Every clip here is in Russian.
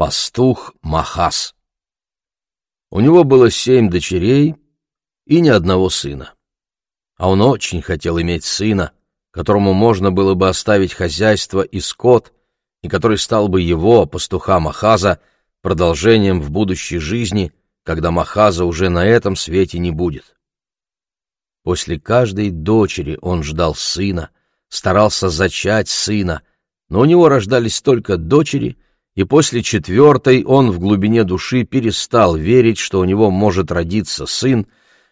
Пастух Махас. У него было семь дочерей и ни одного сына. А он очень хотел иметь сына, которому можно было бы оставить хозяйство и скот, и который стал бы его, пастуха Махаза, продолжением в будущей жизни, когда Махаза уже на этом свете не будет. После каждой дочери он ждал сына, старался зачать сына, но у него рождались только дочери — и после четвертой он в глубине души перестал верить, что у него может родиться сын,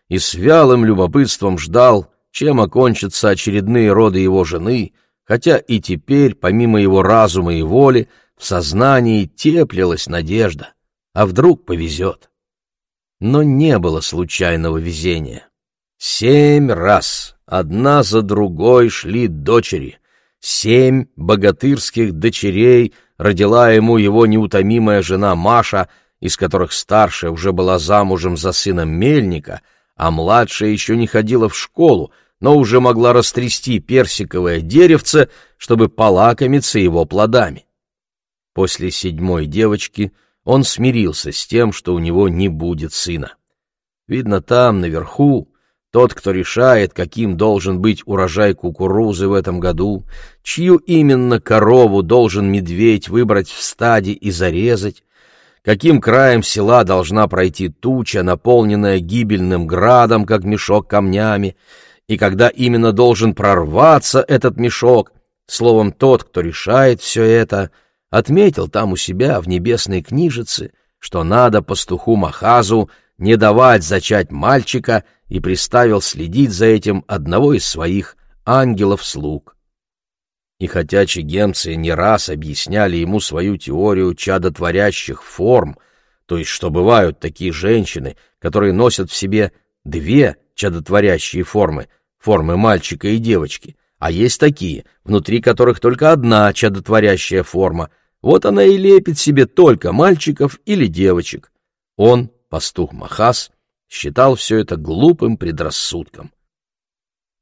и с вялым любопытством ждал, чем окончатся очередные роды его жены, хотя и теперь, помимо его разума и воли, в сознании теплилась надежда, а вдруг повезет. Но не было случайного везения. Семь раз, одна за другой, шли дочери, семь богатырских дочерей — родила ему его неутомимая жена Маша, из которых старшая уже была замужем за сыном Мельника, а младшая еще не ходила в школу, но уже могла растрясти персиковое деревце, чтобы полакомиться его плодами. После седьмой девочки он смирился с тем, что у него не будет сына. Видно, там, наверху, тот, кто решает, каким должен быть урожай кукурузы в этом году, чью именно корову должен медведь выбрать в стаде и зарезать, каким краем села должна пройти туча, наполненная гибельным градом, как мешок камнями, и когда именно должен прорваться этот мешок, словом, тот, кто решает все это, отметил там у себя в небесной книжице, что надо пастуху Махазу не давать зачать мальчика — и приставил следить за этим одного из своих ангелов-слуг. И хотя чигемцы не раз объясняли ему свою теорию чадотворящих форм, то есть что бывают такие женщины, которые носят в себе две чадотворящие формы, формы мальчика и девочки, а есть такие, внутри которых только одна чадотворящая форма, вот она и лепит себе только мальчиков или девочек. Он, пастух Махас, считал все это глупым предрассудком.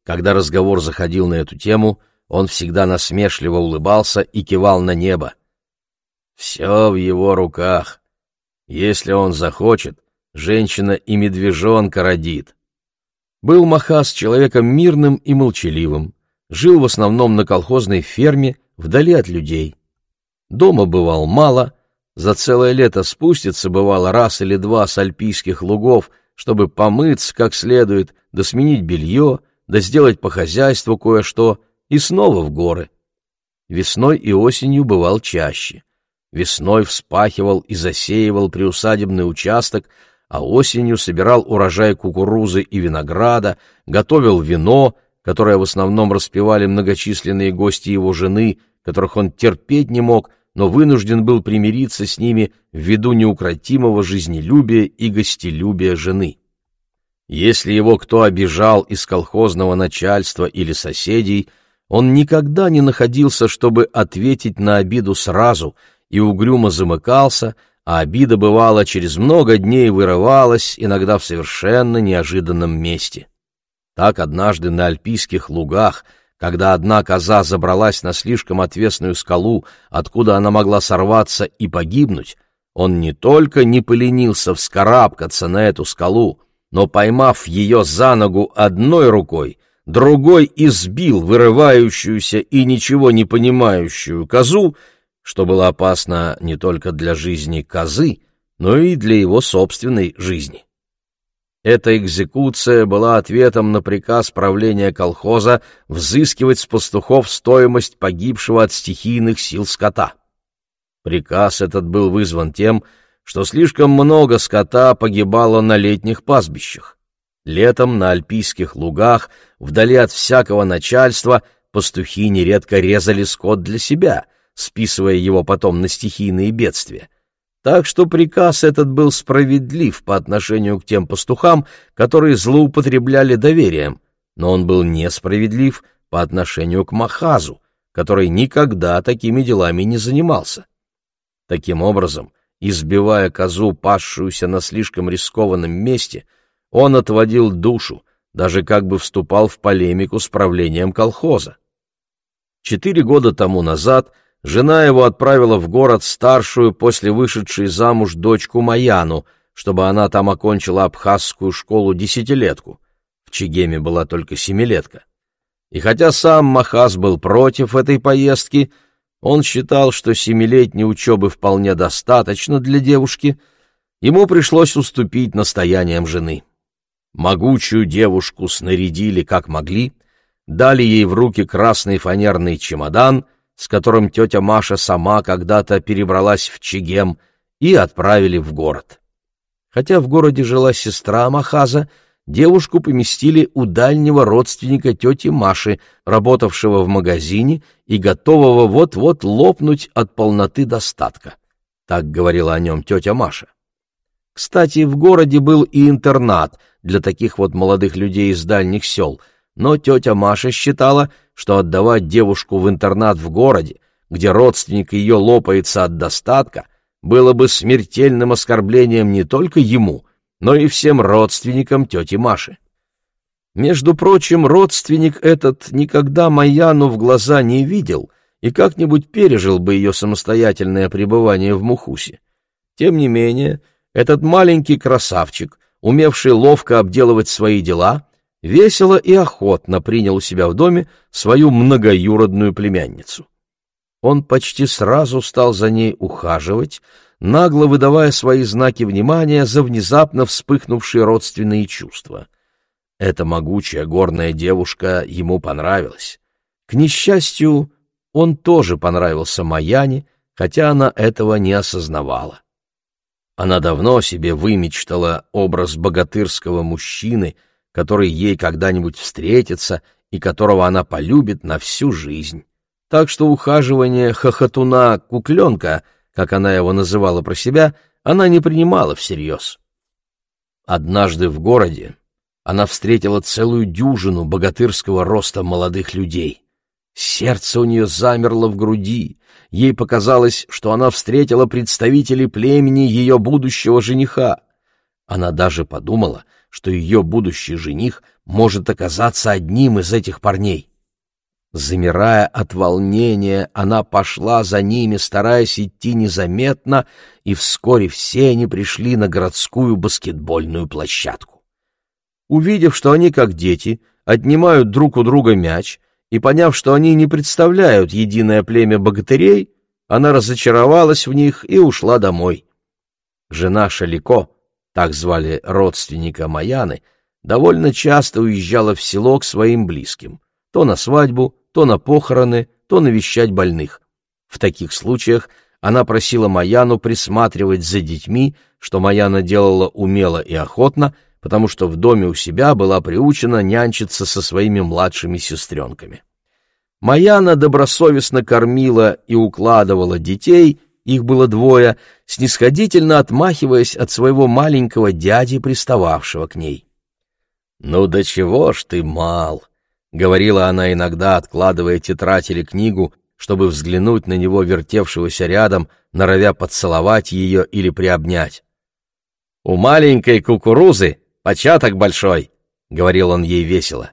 Когда разговор заходил на эту тему, он всегда насмешливо улыбался и кивал на небо. Все в его руках. Если он захочет, женщина и медвежонка родит. Был Махас человеком мирным и молчаливым, жил в основном на колхозной ферме, вдали от людей. Дома бывал мало, за целое лето спустится, бывало, раз или два с альпийских лугов — чтобы помыться как следует, да сменить белье, да сделать по хозяйству кое-что, и снова в горы. Весной и осенью бывал чаще. Весной вспахивал и засеивал приусадебный участок, а осенью собирал урожай кукурузы и винограда, готовил вино, которое в основном распивали многочисленные гости его жены, которых он терпеть не мог, но вынужден был примириться с ними ввиду неукротимого жизнелюбия и гостелюбия жены. Если его кто обижал из колхозного начальства или соседей, он никогда не находился, чтобы ответить на обиду сразу, и угрюмо замыкался, а обида, бывала, через много дней вырывалась, иногда в совершенно неожиданном месте. Так однажды на альпийских лугах – когда одна коза забралась на слишком отвесную скалу, откуда она могла сорваться и погибнуть, он не только не поленился вскарабкаться на эту скалу, но, поймав ее за ногу одной рукой, другой избил вырывающуюся и ничего не понимающую козу, что было опасно не только для жизни козы, но и для его собственной жизни. Эта экзекуция была ответом на приказ правления колхоза взыскивать с пастухов стоимость погибшего от стихийных сил скота. Приказ этот был вызван тем, что слишком много скота погибало на летних пастбищах. Летом на альпийских лугах, вдали от всякого начальства, пастухи нередко резали скот для себя, списывая его потом на стихийные бедствия. Так что приказ этот был справедлив по отношению к тем пастухам, которые злоупотребляли доверием, но он был несправедлив по отношению к Махазу, который никогда такими делами не занимался. Таким образом, избивая козу, пасшуюся на слишком рискованном месте, он отводил душу, даже как бы вступал в полемику с правлением колхоза. Четыре года тому назад жена его отправила в город старшую после вышедшей замуж дочку Маяну, чтобы она там окончила абхазскую школу-десятилетку. В Чегеме была только семилетка. И хотя сам Махас был против этой поездки, он считал, что семилетней учебы вполне достаточно для девушки, ему пришлось уступить настояниям жены. Могучую девушку снарядили как могли, дали ей в руки красный фанерный чемодан, с которым тетя Маша сама когда-то перебралась в Чегем, и отправили в город. Хотя в городе жила сестра Махаза, девушку поместили у дальнего родственника тети Маши, работавшего в магазине и готового вот-вот лопнуть от полноты достатка. Так говорила о нем тетя Маша. Кстати, в городе был и интернат для таких вот молодых людей из дальних сел, но тетя Маша считала, что отдавать девушку в интернат в городе, где родственник ее лопается от достатка, было бы смертельным оскорблением не только ему, но и всем родственникам тети Маши. Между прочим, родственник этот никогда Маяну в глаза не видел и как-нибудь пережил бы ее самостоятельное пребывание в Мухусе. Тем не менее, этот маленький красавчик, умевший ловко обделывать свои дела, весело и охотно принял у себя в доме свою многоюродную племянницу. Он почти сразу стал за ней ухаживать, нагло выдавая свои знаки внимания за внезапно вспыхнувшие родственные чувства. Эта могучая горная девушка ему понравилась. К несчастью, он тоже понравился Маяне, хотя она этого не осознавала. Она давно себе вымечтала образ богатырского мужчины, который ей когда-нибудь встретится и которого она полюбит на всю жизнь. Так что ухаживание хохотуна-кукленка — как она его называла про себя, она не принимала всерьез. Однажды в городе она встретила целую дюжину богатырского роста молодых людей. Сердце у нее замерло в груди. Ей показалось, что она встретила представителей племени ее будущего жениха. Она даже подумала, что ее будущий жених может оказаться одним из этих парней. Замирая от волнения, она пошла за ними, стараясь идти незаметно, и вскоре все они пришли на городскую баскетбольную площадку. Увидев, что они, как дети, отнимают друг у друга мяч, и поняв, что они не представляют единое племя богатырей, она разочаровалась в них и ушла домой. Жена Шалико, так звали родственника Маяны, довольно часто уезжала в село к своим близким, то на свадьбу, то на похороны, то навещать больных. В таких случаях она просила Маяну присматривать за детьми, что Маяна делала умело и охотно, потому что в доме у себя была приучена нянчиться со своими младшими сестренками. Маяна добросовестно кормила и укладывала детей, их было двое, снисходительно отмахиваясь от своего маленького дяди, пристававшего к ней. «Ну до чего ж ты мал!» — говорила она иногда, откладывая тетрадь или книгу, чтобы взглянуть на него, вертевшегося рядом, норовя поцеловать ее или приобнять. «У маленькой кукурузы початок большой», — говорил он ей весело.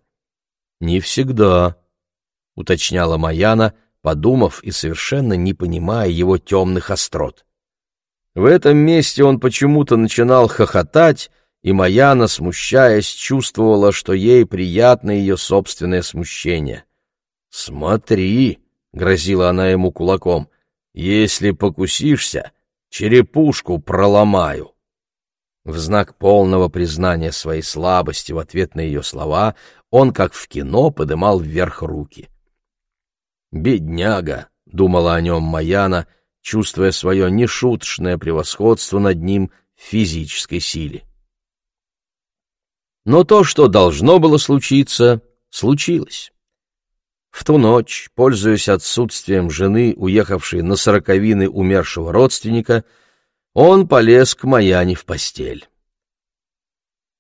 «Не всегда», — уточняла Маяна, подумав и совершенно не понимая его темных острот. В этом месте он почему-то начинал хохотать, и Маяна, смущаясь, чувствовала, что ей приятно ее собственное смущение. «Смотри!» — грозила она ему кулаком. «Если покусишься, черепушку проломаю!» В знак полного признания своей слабости в ответ на ее слова он, как в кино, подымал вверх руки. «Бедняга!» — думала о нем Маяна, чувствуя свое нешуточное превосходство над ним в физической силе. Но то, что должно было случиться, случилось. В ту ночь, пользуясь отсутствием жены, уехавшей на сороковины умершего родственника, он полез к Маяне в постель.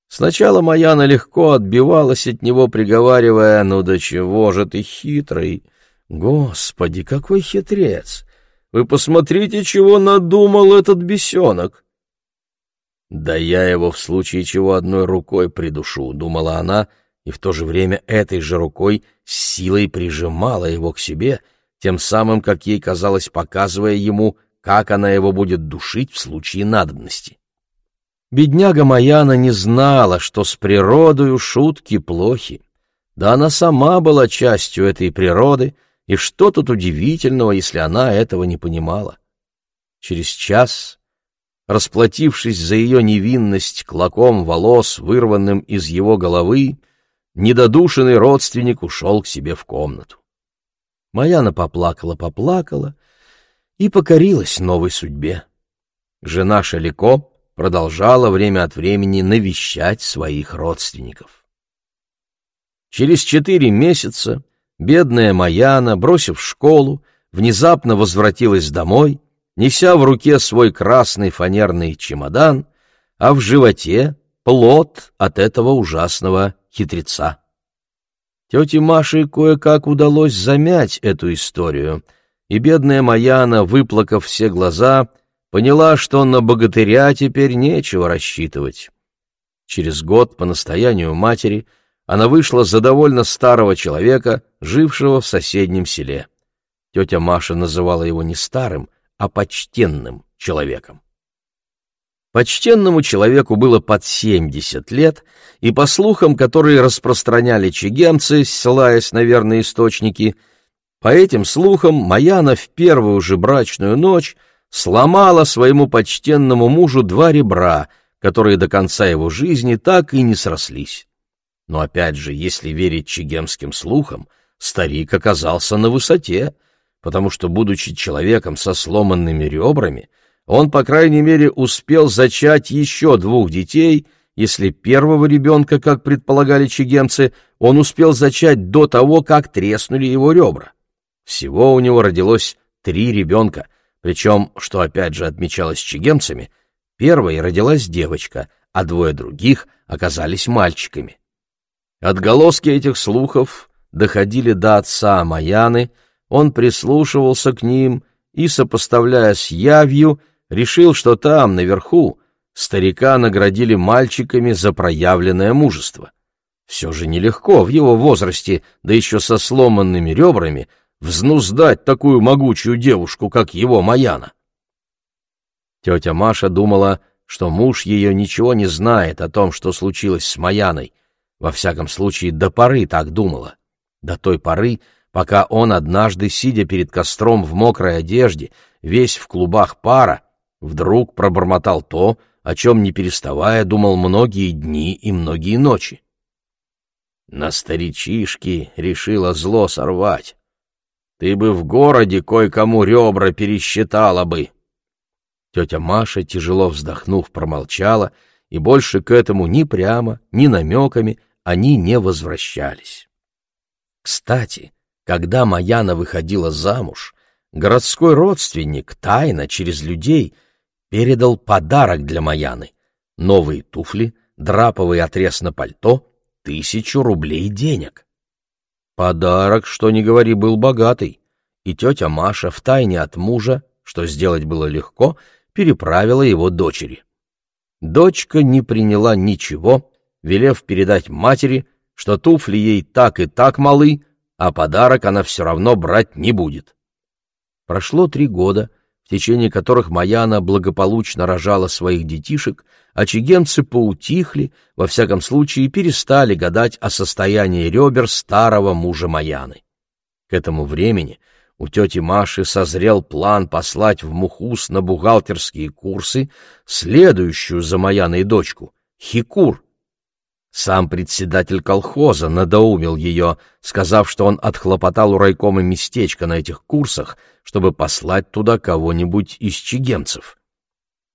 Сначала Маяна легко отбивалась от него, приговаривая, «Ну до чего же ты хитрый? Господи, какой хитрец! Вы посмотрите, чего надумал этот бесенок! «Да я его в случае чего одной рукой придушу», — думала она, и в то же время этой же рукой с силой прижимала его к себе, тем самым, как ей казалось, показывая ему, как она его будет душить в случае надобности. Бедняга Маяна не знала, что с природою шутки плохи. Да она сама была частью этой природы, и что тут удивительного, если она этого не понимала? Через час, расплатившись за ее невинность клоком волос, вырванным из его головы, недодушенный родственник ушел к себе в комнату. Маяна поплакала-поплакала и покорилась новой судьбе. Жена Шалико продолжала время от времени навещать своих родственников. Через четыре месяца бедная Маяна, бросив школу, внезапно возвратилась домой, неся в руке свой красный фанерный чемодан, а в животе плод от этого ужасного хитреца. Тете Маше кое-как удалось замять эту историю, и бедная Маяна, выплакав все глаза, — поняла, что на богатыря теперь нечего рассчитывать. Через год, по настоянию матери, она вышла за довольно старого человека, жившего в соседнем селе. Тетя Маша называла его не старым, а почтенным человеком. Почтенному человеку было под семьдесят лет, и по слухам, которые распространяли чегемцы, ссылаясь на верные источники, по этим слухам Маяна в первую же брачную ночь сломала своему почтенному мужу два ребра, которые до конца его жизни так и не срослись. Но опять же, если верить чигемским слухам, старик оказался на высоте, потому что, будучи человеком со сломанными ребрами, он, по крайней мере, успел зачать еще двух детей, если первого ребенка, как предполагали чигемцы, он успел зачать до того, как треснули его ребра. Всего у него родилось три ребенка, причем, что опять же отмечалось чигемцами, первой родилась девочка, а двое других оказались мальчиками. Отголоски этих слухов доходили до отца Маяны, он прислушивался к ним и, сопоставляя с явью, решил, что там, наверху, старика наградили мальчиками за проявленное мужество. Все же нелегко в его возрасте, да еще со сломанными ребрами, взнуздать такую могучую девушку, как его Маяна. Тетя Маша думала, что муж ее ничего не знает о том, что случилось с Маяной. Во всяком случае, до поры так думала. До той поры, пока он однажды, сидя перед костром в мокрой одежде, весь в клубах пара, вдруг пробормотал то, о чем, не переставая, думал многие дни и многие ночи. На старичишке решила зло сорвать. Ты бы в городе кое-кому ребра пересчитала бы. Тетя Маша, тяжело вздохнув, промолчала, и больше к этому ни прямо, ни намеками они не возвращались. Кстати, когда Маяна выходила замуж, городской родственник тайно через людей передал подарок для Маяны — новые туфли, драповый отрез на пальто, тысячу рублей денег. Подарок, что ни говори, был богатый, и тетя Маша втайне от мужа, что сделать было легко, переправила его дочери. Дочка не приняла ничего, велев передать матери, что туфли ей так и так малы, а подарок она все равно брать не будет. Прошло три года, в течение которых Маяна благополучно рожала своих детишек, а чигенцы поутихли, во всяком случае перестали гадать о состоянии ребер старого мужа Маяны. К этому времени у тети Маши созрел план послать в Мухус на бухгалтерские курсы следующую за Маяной дочку — Хикур. Сам председатель колхоза надоумил ее, сказав, что он отхлопотал у райкома местечко на этих курсах, чтобы послать туда кого-нибудь из чигемцев.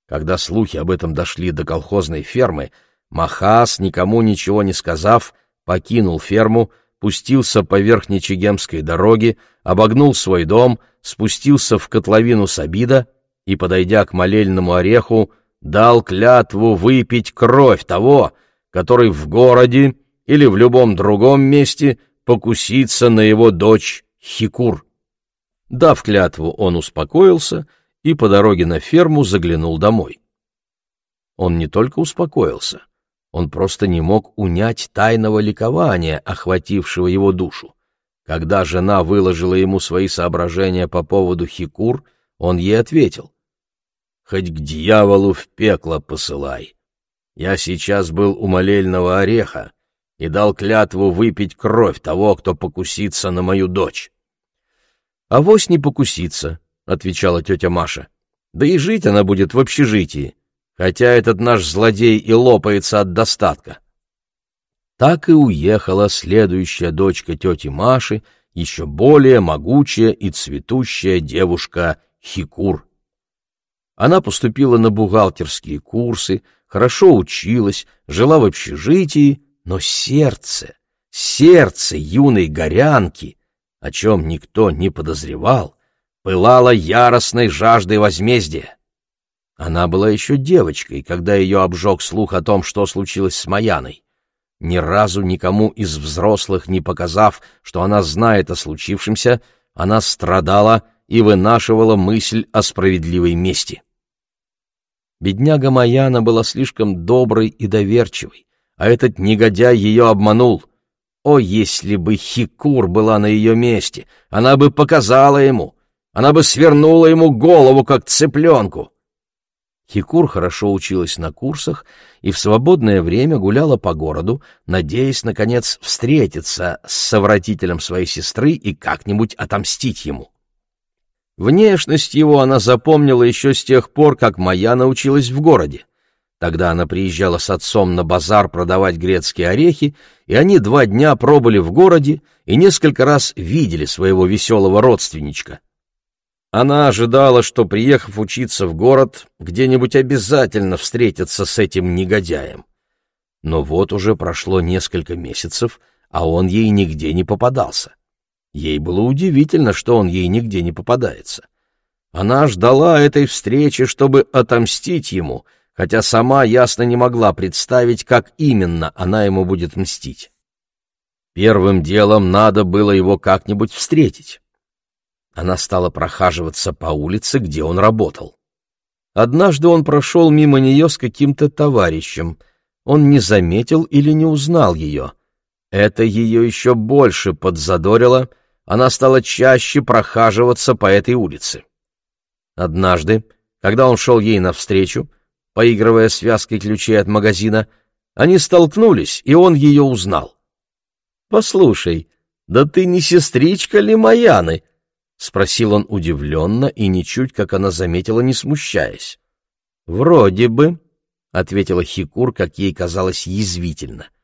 Когда слухи об этом дошли до колхозной фермы, Махас, никому ничего не сказав, покинул ферму, пустился по верхней Чегемской дороге, обогнул свой дом, спустился в котловину Сабида и, подойдя к молельному ореху, дал клятву выпить кровь того, который в городе или в любом другом месте покусится на его дочь Хикур. Дав клятву, он успокоился и по дороге на ферму заглянул домой. Он не только успокоился, он просто не мог унять тайного ликования, охватившего его душу. Когда жена выложила ему свои соображения по поводу Хикур, он ей ответил. «Хоть к дьяволу в пекло посылай. Я сейчас был у молельного ореха и дал клятву выпить кровь того, кто покусится на мою дочь». «Авось не покусится», — отвечала тетя Маша. «Да и жить она будет в общежитии, хотя этот наш злодей и лопается от достатка». Так и уехала следующая дочка тети Маши, еще более могучая и цветущая девушка Хикур. Она поступила на бухгалтерские курсы, хорошо училась, жила в общежитии, но сердце, сердце юной горянки, о чем никто не подозревал, пылало яростной жаждой возмездия. Она была еще девочкой, когда ее обжег слух о том, что случилось с Маяной ни разу никому из взрослых не показав, что она знает о случившемся, она страдала и вынашивала мысль о справедливой мести. Бедняга Маяна была слишком доброй и доверчивой, а этот негодяй ее обманул. О, если бы Хикур была на ее месте, она бы показала ему, она бы свернула ему голову, как цыпленку. Хикур хорошо училась на курсах и в свободное время гуляла по городу, надеясь, наконец, встретиться с совратителем своей сестры и как-нибудь отомстить ему. Внешность его она запомнила еще с тех пор, как моя научилась в городе. Тогда она приезжала с отцом на базар продавать грецкие орехи, и они два дня пробыли в городе и несколько раз видели своего веселого родственничка. Она ожидала, что, приехав учиться в город, где-нибудь обязательно встретится с этим негодяем. Но вот уже прошло несколько месяцев, а он ей нигде не попадался. Ей было удивительно, что он ей нигде не попадается. Она ждала этой встречи, чтобы отомстить ему, хотя сама ясно не могла представить, как именно она ему будет мстить. Первым делом надо было его как-нибудь встретить. Она стала прохаживаться по улице, где он работал. Однажды он прошел мимо нее с каким-то товарищем. Он не заметил или не узнал ее. Это ее еще больше подзадорило, она стала чаще прохаживаться по этой улице. Однажды, когда он шел ей навстречу, поигрывая связкой ключей от магазина, они столкнулись, и он ее узнал. «Послушай, да ты не сестричка ли Маяны?» — спросил он удивленно и ничуть, как она заметила, не смущаясь. — Вроде бы, — ответила Хикур, как ей казалось язвительно. —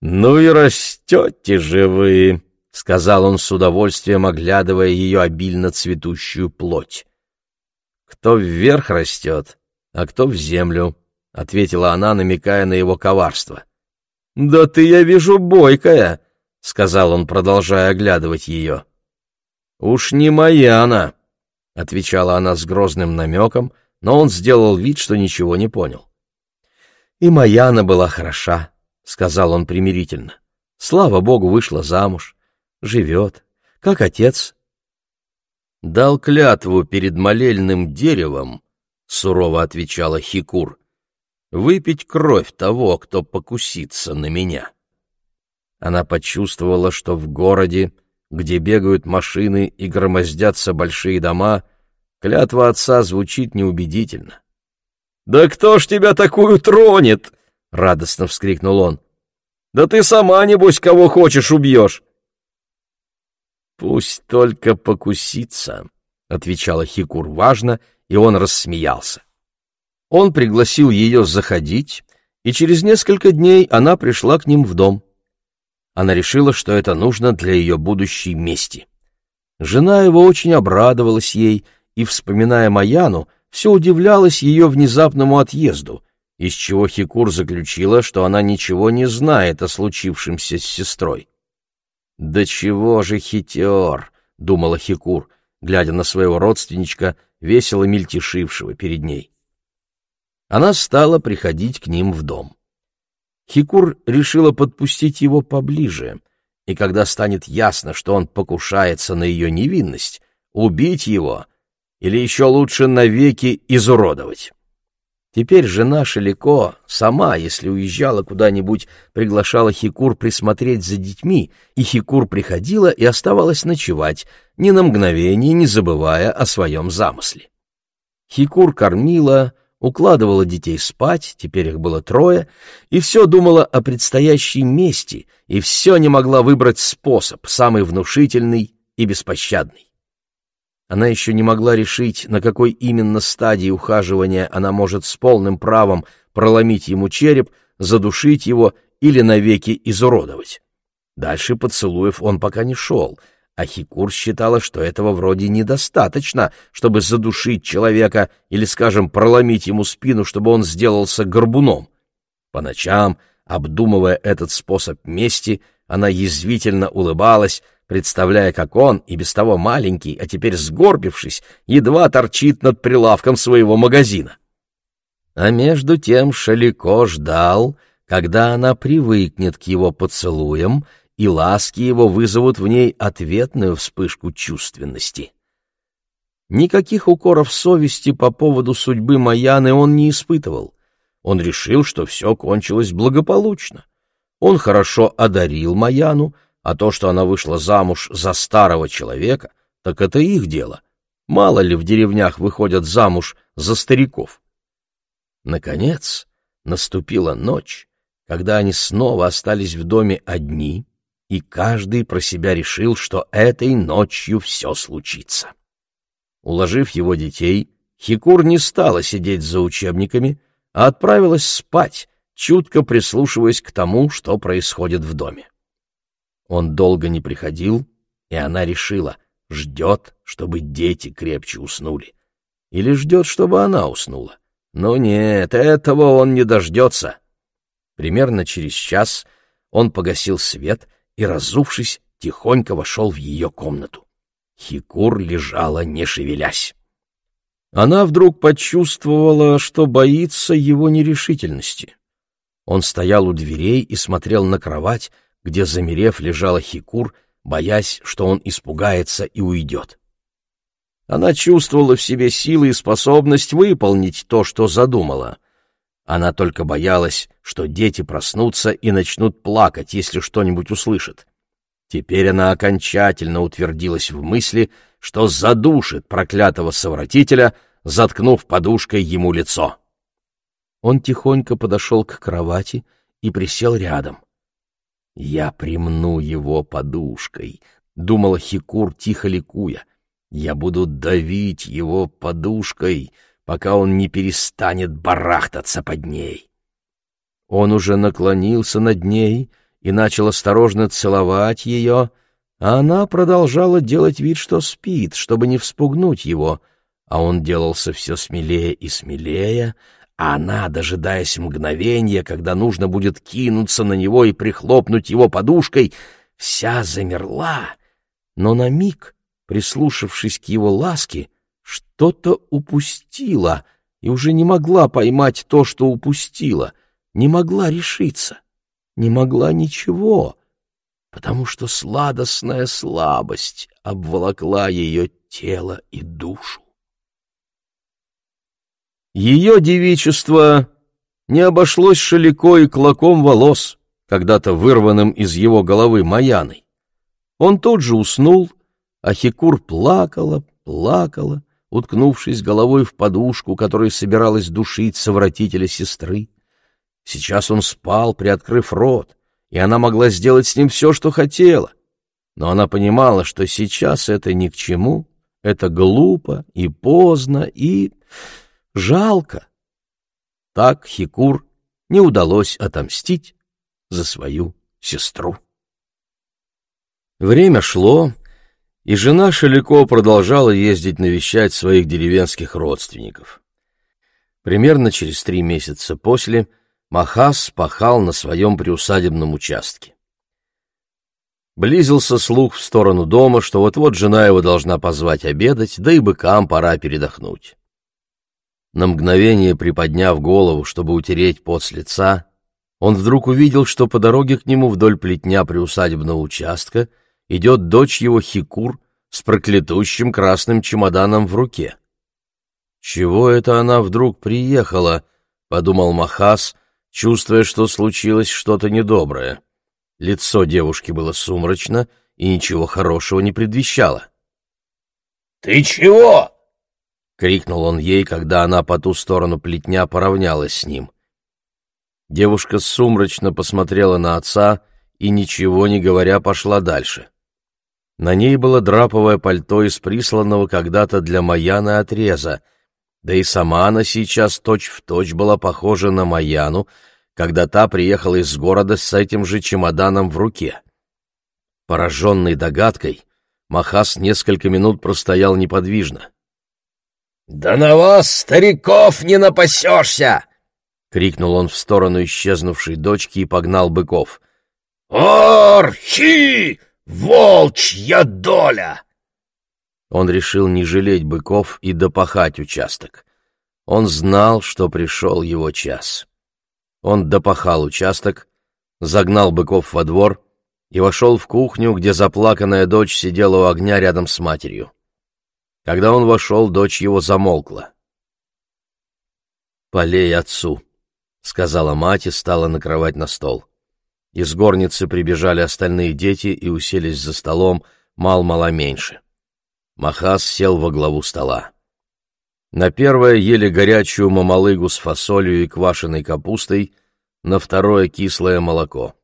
Ну и растете же вы, — сказал он с удовольствием, оглядывая ее обильно цветущую плоть. — Кто вверх растет, а кто в землю, — ответила она, намекая на его коварство. — Да ты, я вижу, бойкая, — сказал он, продолжая оглядывать ее. — «Уж не моя она», — отвечала она с грозным намеком, но он сделал вид, что ничего не понял. «И моя она была хороша», — сказал он примирительно. «Слава богу, вышла замуж. Живет. Как отец». «Дал клятву перед молельным деревом», — сурово отвечала Хикур, — «выпить кровь того, кто покусится на меня». Она почувствовала, что в городе где бегают машины и громоздятся большие дома, клятва отца звучит неубедительно. «Да кто ж тебя такую тронет?» — радостно вскрикнул он. «Да ты сама, небось, кого хочешь убьешь!» «Пусть только покусится», — отвечала Хикур важно, и он рассмеялся. Он пригласил ее заходить, и через несколько дней она пришла к ним в дом она решила, что это нужно для ее будущей мести. Жена его очень обрадовалась ей и, вспоминая Маяну, все удивлялась ее внезапному отъезду, из чего Хикур заключила, что она ничего не знает о случившемся с сестрой. «Да чего же хитер!» — думала Хикур, глядя на своего родственничка, весело мельтешившего перед ней. Она стала приходить к ним в дом. Хикур решила подпустить его поближе, и когда станет ясно, что он покушается на ее невинность, убить его или еще лучше навеки изуродовать. Теперь жена Шелико сама, если уезжала куда-нибудь, приглашала Хикур присмотреть за детьми, и Хикур приходила и оставалась ночевать, ни на мгновение не забывая о своем замысле. Хикур кормила, укладывала детей спать, теперь их было трое, и все думала о предстоящей мести, и все не могла выбрать способ, самый внушительный и беспощадный. Она еще не могла решить, на какой именно стадии ухаживания она может с полным правом проломить ему череп, задушить его или навеки изуродовать. Дальше поцелуев он пока не шел, а Хикур считала, что этого вроде недостаточно, чтобы задушить человека или, скажем, проломить ему спину, чтобы он сделался горбуном. По ночам, обдумывая этот способ мести, она язвительно улыбалась, представляя, как он, и без того маленький, а теперь сгорбившись, едва торчит над прилавком своего магазина. А между тем Шалико ждал, когда она привыкнет к его поцелуям, и ласки его вызовут в ней ответную вспышку чувственности. Никаких укоров совести по поводу судьбы Маяны он не испытывал. Он решил, что все кончилось благополучно. Он хорошо одарил Маяну, а то, что она вышла замуж за старого человека, так это их дело. Мало ли в деревнях выходят замуж за стариков. Наконец, наступила ночь, когда они снова остались в доме одни, и каждый про себя решил, что этой ночью все случится. Уложив его детей, Хикур не стала сидеть за учебниками, а отправилась спать, чутко прислушиваясь к тому, что происходит в доме. Он долго не приходил, и она решила, ждет, чтобы дети крепче уснули. Или ждет, чтобы она уснула. Но нет, этого он не дождется. Примерно через час он погасил свет и, разувшись, тихонько вошел в ее комнату. Хикур лежала, не шевелясь. Она вдруг почувствовала, что боится его нерешительности. Он стоял у дверей и смотрел на кровать, где, замерев, лежала Хикур, боясь, что он испугается и уйдет. Она чувствовала в себе силы и способность выполнить то, что задумала. Она только боялась, что дети проснутся и начнут плакать, если что-нибудь услышат. Теперь она окончательно утвердилась в мысли, что задушит проклятого совратителя, заткнув подушкой ему лицо. Он тихонько подошел к кровати и присел рядом. «Я примну его подушкой», — думала Хикур, тихо ликуя. «Я буду давить его подушкой, пока он не перестанет барахтаться под ней». Он уже наклонился над ней и начал осторожно целовать ее, а она продолжала делать вид, что спит, чтобы не вспугнуть его, а он делался все смелее и смелее, а она, дожидаясь мгновения, когда нужно будет кинуться на него и прихлопнуть его подушкой, вся замерла, но на миг, прислушавшись к его ласке, что-то упустила и уже не могла поймать то, что упустила, не могла решиться, не могла ничего, потому что сладостная слабость обволокла ее тело и душу. Ее девичество не обошлось шалико и клоком волос, когда-то вырванным из его головы Маяной. Он тут же уснул, а Хикур плакала, плакала, уткнувшись головой в подушку, которой собиралась душить совратителя сестры. Сейчас он спал, приоткрыв рот, и она могла сделать с ним все, что хотела. Но она понимала, что сейчас это ни к чему, это глупо и поздно, и Жалко. Так Хикур не удалось отомстить за свою сестру. Время шло, и жена Шалико продолжала ездить навещать своих деревенских родственников. Примерно через три месяца после Махас пахал на своем приусадебном участке. Близился слух в сторону дома, что вот-вот жена его должна позвать обедать, да и быкам пора передохнуть. На мгновение приподняв голову, чтобы утереть пот с лица, он вдруг увидел, что по дороге к нему вдоль плетня приусадебного участка идет дочь его Хикур с проклятущим красным чемоданом в руке. Чего это она вдруг приехала, — подумал Махас, чувствуя, что случилось что-то недоброе. Лицо девушки было сумрачно и ничего хорошего не предвещало. «Ты чего?» — крикнул он ей, когда она по ту сторону плетня поравнялась с ним. Девушка сумрачно посмотрела на отца и, ничего не говоря, пошла дальше. На ней было драповое пальто из присланного когда-то для Маяны отреза, да и сама она сейчас точь-в-точь точь была похожа на Маяну, когда та приехала из города с этим же чемоданом в руке. Пораженный догадкой, Махас несколько минут простоял неподвижно. «Да на вас, стариков, не напасешься!» — крикнул он в сторону исчезнувшей дочки и погнал быков. «Архи! Волчья доля!» Он решил не жалеть быков и допахать участок. Он знал, что пришел его час. Он допахал участок, загнал быков во двор и вошел в кухню, где заплаканная дочь сидела у огня рядом с матерью. Когда он вошел, дочь его замолкла. «Полей отцу», — сказала мать и стала накрывать на стол. Из горницы прибежали остальные дети и уселись за столом, мал-мало меньше. Махас сел во главу стола. На первое ели горячую мамалыгу с фасолью и квашеной капустой, на второе — кислое молоко.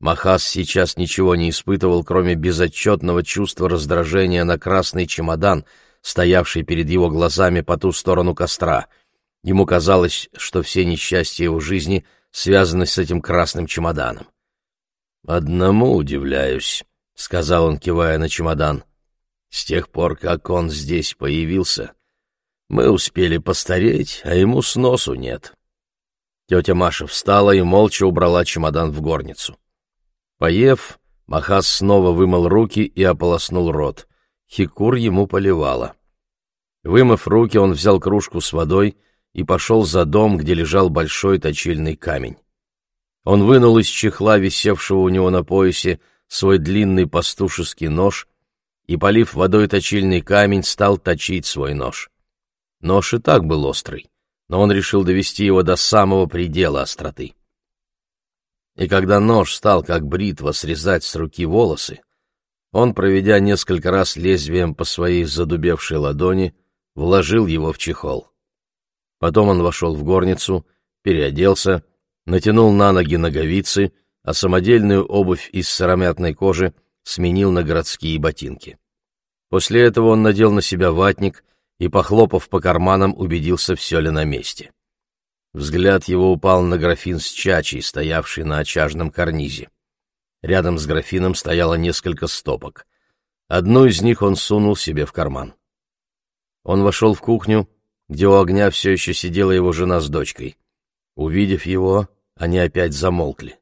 Махас сейчас ничего не испытывал, кроме безотчетного чувства раздражения на красный чемодан, стоявший перед его глазами по ту сторону костра. Ему казалось, что все несчастья его жизни связаны с этим красным чемоданом. «Одному удивляюсь», — сказал он, кивая на чемодан. «С тех пор, как он здесь появился, мы успели постареть, а ему сносу нет. Тетя Маша встала и молча убрала чемодан в горницу. Поев, Махас снова вымыл руки и ополоснул рот. Хикур ему поливала. Вымыв руки, он взял кружку с водой и пошел за дом, где лежал большой точильный камень. Он вынул из чехла, висевшего у него на поясе, свой длинный пастушеский нож и, полив водой точильный камень, стал точить свой нож. Нож и так был острый, но он решил довести его до самого предела остроты. И когда нож стал, как бритва, срезать с руки волосы, он, проведя несколько раз лезвием по своей задубевшей ладони, вложил его в чехол. Потом он вошел в горницу, переоделся, натянул на ноги ноговицы, а самодельную обувь из сыромятной кожи сменил на городские ботинки. После этого он надел на себя ватник и, похлопав по карманам, убедился, все ли на месте. Взгляд его упал на графин с чачей, стоявший на очажном карнизе. Рядом с графином стояло несколько стопок. Одну из них он сунул себе в карман. Он вошел в кухню, где у огня все еще сидела его жена с дочкой. Увидев его, они опять замолкли.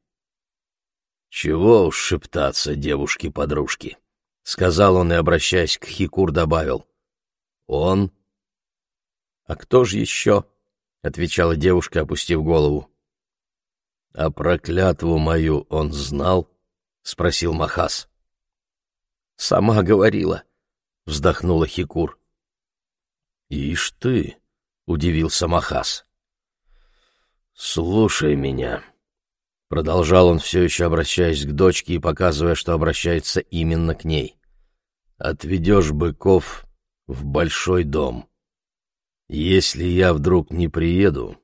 «Чего уж шептаться, девушки-подружки», — сказал он и, обращаясь к Хикур, добавил. «Он?» «А кто же еще?» — отвечала девушка, опустив голову. «А проклятву мою он знал?» — спросил Махас. «Сама говорила», — вздохнула Хикур. «Ишь ты!» — удивился Махас. «Слушай меня», — продолжал он, все еще обращаясь к дочке и показывая, что обращается именно к ней. «Отведешь быков в большой дом. Если я вдруг не приеду,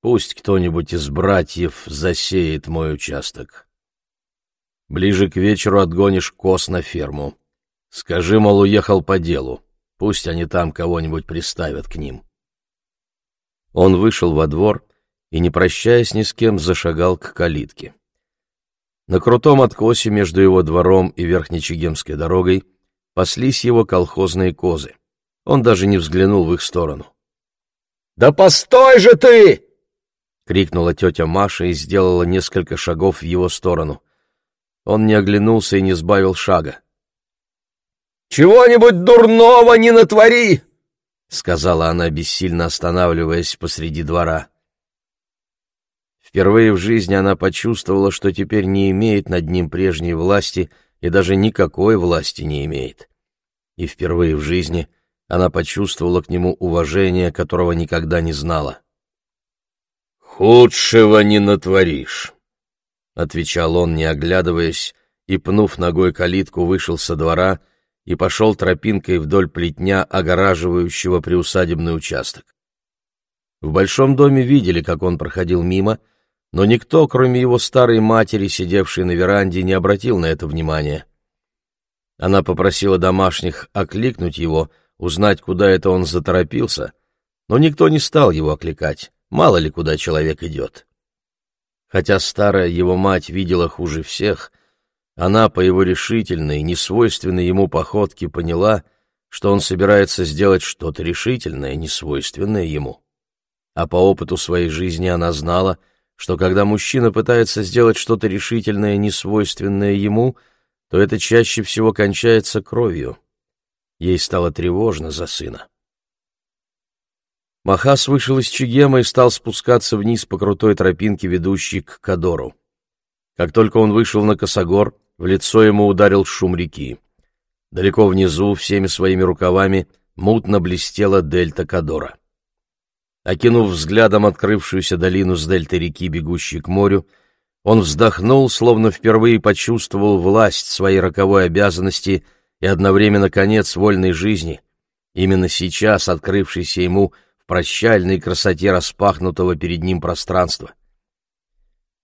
пусть кто-нибудь из братьев засеет мой участок. Ближе к вечеру отгонишь коз на ферму. Скажи, мол, уехал по делу. Пусть они там кого-нибудь приставят к ним. Он вышел во двор и, не прощаясь ни с кем, зашагал к калитке. На крутом откосе между его двором и Верхнечегемской дорогой паслись его колхозные козы. Он даже не взглянул в их сторону. «Да постой же ты!» — крикнула тетя Маша и сделала несколько шагов в его сторону. Он не оглянулся и не сбавил шага. «Чего-нибудь дурного не натвори!» — сказала она, бессильно останавливаясь посреди двора. Впервые в жизни она почувствовала, что теперь не имеет над ним прежней власти — и даже никакой власти не имеет. И впервые в жизни она почувствовала к нему уважение, которого никогда не знала. «Худшего не натворишь», — отвечал он, не оглядываясь, и, пнув ногой калитку, вышел со двора и пошел тропинкой вдоль плетня, огораживающего приусадебный участок. В большом доме видели, как он проходил мимо, но никто, кроме его старой матери, сидевшей на веранде, не обратил на это внимания. Она попросила домашних окликнуть его, узнать, куда это он заторопился, но никто не стал его окликать, мало ли куда человек идет. Хотя старая его мать видела хуже всех, она по его решительной, несвойственной ему походке поняла, что он собирается сделать что-то решительное, несвойственное ему. А по опыту своей жизни она знала, что когда мужчина пытается сделать что-то решительное, несвойственное ему, то это чаще всего кончается кровью. Ей стало тревожно за сына. Махас вышел из Чигема и стал спускаться вниз по крутой тропинке, ведущей к Кадору. Как только он вышел на косогор, в лицо ему ударил шум реки. Далеко внизу, всеми своими рукавами, мутно блестела дельта Кадора. Окинув взглядом открывшуюся долину с дельты реки, бегущей к морю, он вздохнул, словно впервые почувствовал власть своей роковой обязанности и одновременно конец вольной жизни, именно сейчас открывшейся ему в прощальной красоте распахнутого перед ним пространства.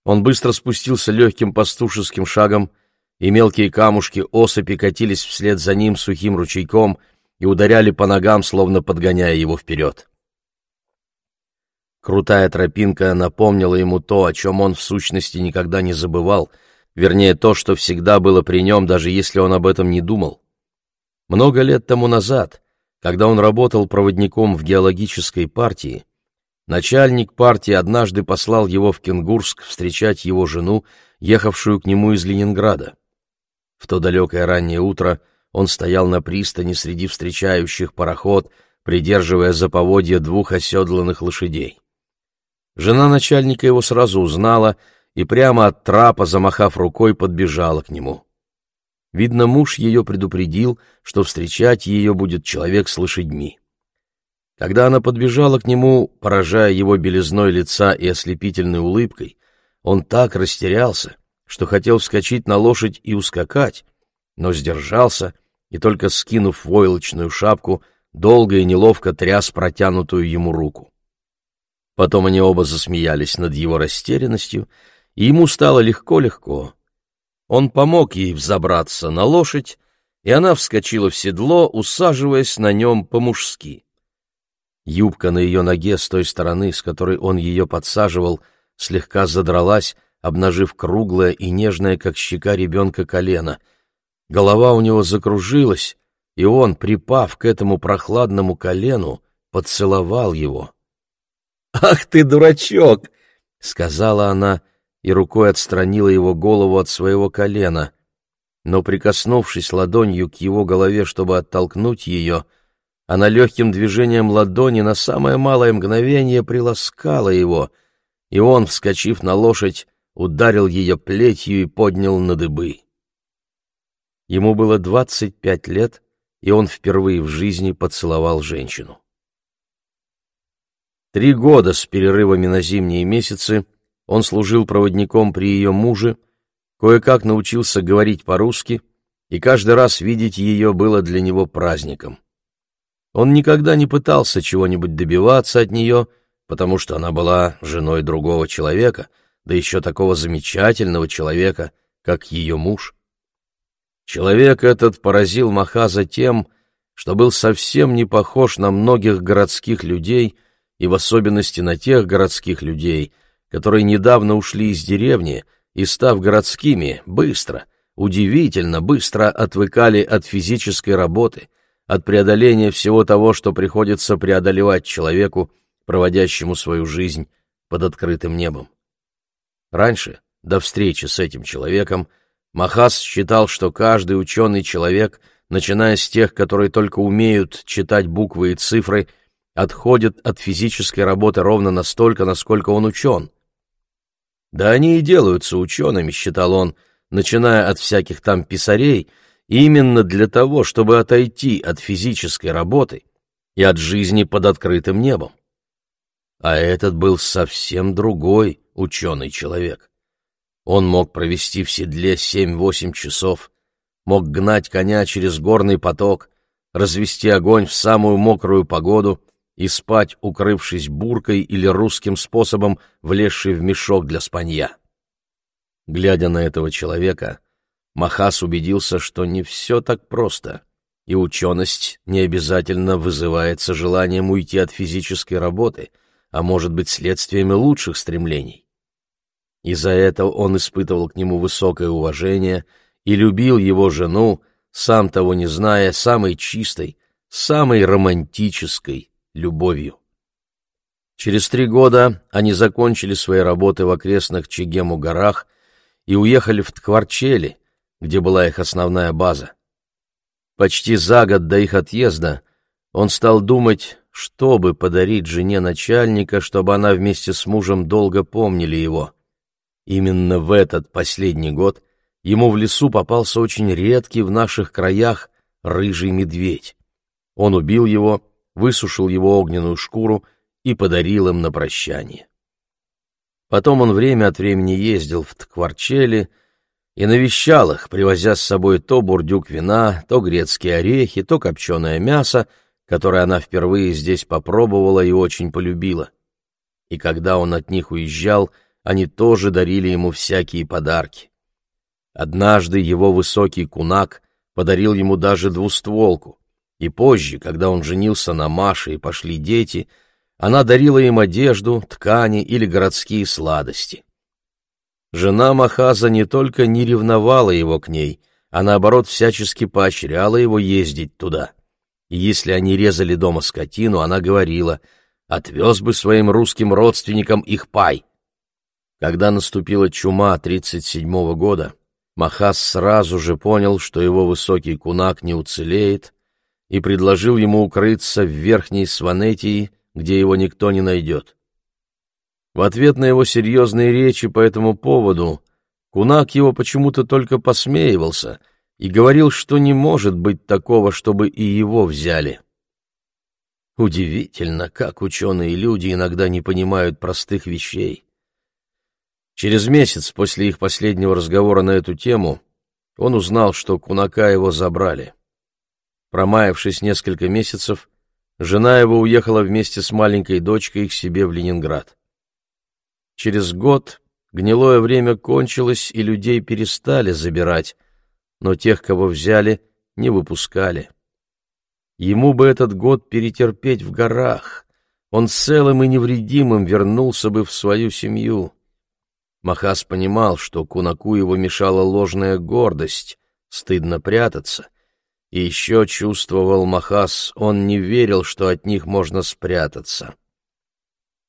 Он быстро спустился легким пастушеским шагом, и мелкие камушки осыпи катились вслед за ним сухим ручейком и ударяли по ногам, словно подгоняя его вперед. Крутая тропинка напомнила ему то, о чем он в сущности никогда не забывал, вернее, то, что всегда было при нем, даже если он об этом не думал. Много лет тому назад, когда он работал проводником в геологической партии, начальник партии однажды послал его в Кенгурск встречать его жену, ехавшую к нему из Ленинграда. В то далекое раннее утро он стоял на пристани среди встречающих пароход, придерживая за поводья двух оседланных лошадей. Жена начальника его сразу узнала и прямо от трапа, замахав рукой, подбежала к нему. Видно, муж ее предупредил, что встречать ее будет человек с лошадьми. Когда она подбежала к нему, поражая его белизной лица и ослепительной улыбкой, он так растерялся, что хотел вскочить на лошадь и ускакать, но сдержался и, только скинув войлочную шапку, долго и неловко тряс протянутую ему руку. Потом они оба засмеялись над его растерянностью, и ему стало легко-легко. Он помог ей взобраться на лошадь, и она вскочила в седло, усаживаясь на нем по-мужски. Юбка на ее ноге с той стороны, с которой он ее подсаживал, слегка задралась, обнажив круглое и нежное, как щека ребенка, колено. Голова у него закружилась, и он, припав к этому прохладному колену, поцеловал его. «Ах ты, дурачок!» — сказала она и рукой отстранила его голову от своего колена. Но, прикоснувшись ладонью к его голове, чтобы оттолкнуть ее, она легким движением ладони на самое малое мгновение приласкала его, и он, вскочив на лошадь, ударил ее плетью и поднял на дыбы. Ему было двадцать пять лет, и он впервые в жизни поцеловал женщину. Три года с перерывами на зимние месяцы он служил проводником при ее муже, кое-как научился говорить по-русски, и каждый раз видеть ее было для него праздником. Он никогда не пытался чего-нибудь добиваться от нее, потому что она была женой другого человека, да еще такого замечательного человека, как ее муж. Человек этот поразил Махаза тем, что был совсем не похож на многих городских людей — и в особенности на тех городских людей, которые недавно ушли из деревни и, став городскими, быстро, удивительно быстро отвыкали от физической работы, от преодоления всего того, что приходится преодолевать человеку, проводящему свою жизнь под открытым небом. Раньше, до встречи с этим человеком, Махас считал, что каждый ученый человек, начиная с тех, которые только умеют читать буквы и цифры, — отходит от физической работы ровно настолько, насколько он учен. Да они и делаются учеными, считал он, начиная от всяких там писарей, именно для того, чтобы отойти от физической работы и от жизни под открытым небом. А этот был совсем другой ученый человек. Он мог провести в седле семь-восемь часов, мог гнать коня через горный поток, развести огонь в самую мокрую погоду и спать, укрывшись буркой или русским способом, влезший в мешок для спанья. Глядя на этого человека, Махас убедился, что не все так просто, и ученость не обязательно вызывается желанием уйти от физической работы, а может быть следствием лучших стремлений. И за это он испытывал к нему высокое уважение и любил его жену, сам того не зная, самой чистой, самой романтической любовью. Через три года они закончили свои работы в окрестных Чегему горах и уехали в Ткварчели, где была их основная база. Почти за год до их отъезда он стал думать, что бы подарить жене начальника, чтобы она вместе с мужем долго помнили его. Именно в этот последний год ему в лесу попался очень редкий в наших краях рыжий медведь. Он убил его, высушил его огненную шкуру и подарил им на прощание. Потом он время от времени ездил в Ткварчели и навещал их, привозя с собой то бурдюк вина, то грецкие орехи, то копченое мясо, которое она впервые здесь попробовала и очень полюбила. И когда он от них уезжал, они тоже дарили ему всякие подарки. Однажды его высокий кунак подарил ему даже двустволку, и позже, когда он женился на Маше и пошли дети, она дарила им одежду, ткани или городские сладости. Жена Махаза не только не ревновала его к ней, а наоборот всячески поощряла его ездить туда. И если они резали дома скотину, она говорила, «Отвез бы своим русским родственникам их пай». Когда наступила чума 37-го года, Махас сразу же понял, что его высокий кунак не уцелеет, и предложил ему укрыться в верхней Сванетии, где его никто не найдет. В ответ на его серьезные речи по этому поводу Кунак его почему-то только посмеивался и говорил, что не может быть такого, чтобы и его взяли. Удивительно, как ученые люди иногда не понимают простых вещей. Через месяц после их последнего разговора на эту тему он узнал, что Кунака его забрали. Промаявшись несколько месяцев, жена его уехала вместе с маленькой дочкой к себе в Ленинград. Через год гнилое время кончилось, и людей перестали забирать, но тех, кого взяли, не выпускали. Ему бы этот год перетерпеть в горах, он целым и невредимым вернулся бы в свою семью. Махас понимал, что Кунаку его мешала ложная гордость, стыдно прятаться. Еще чувствовал Махас, он не верил, что от них можно спрятаться.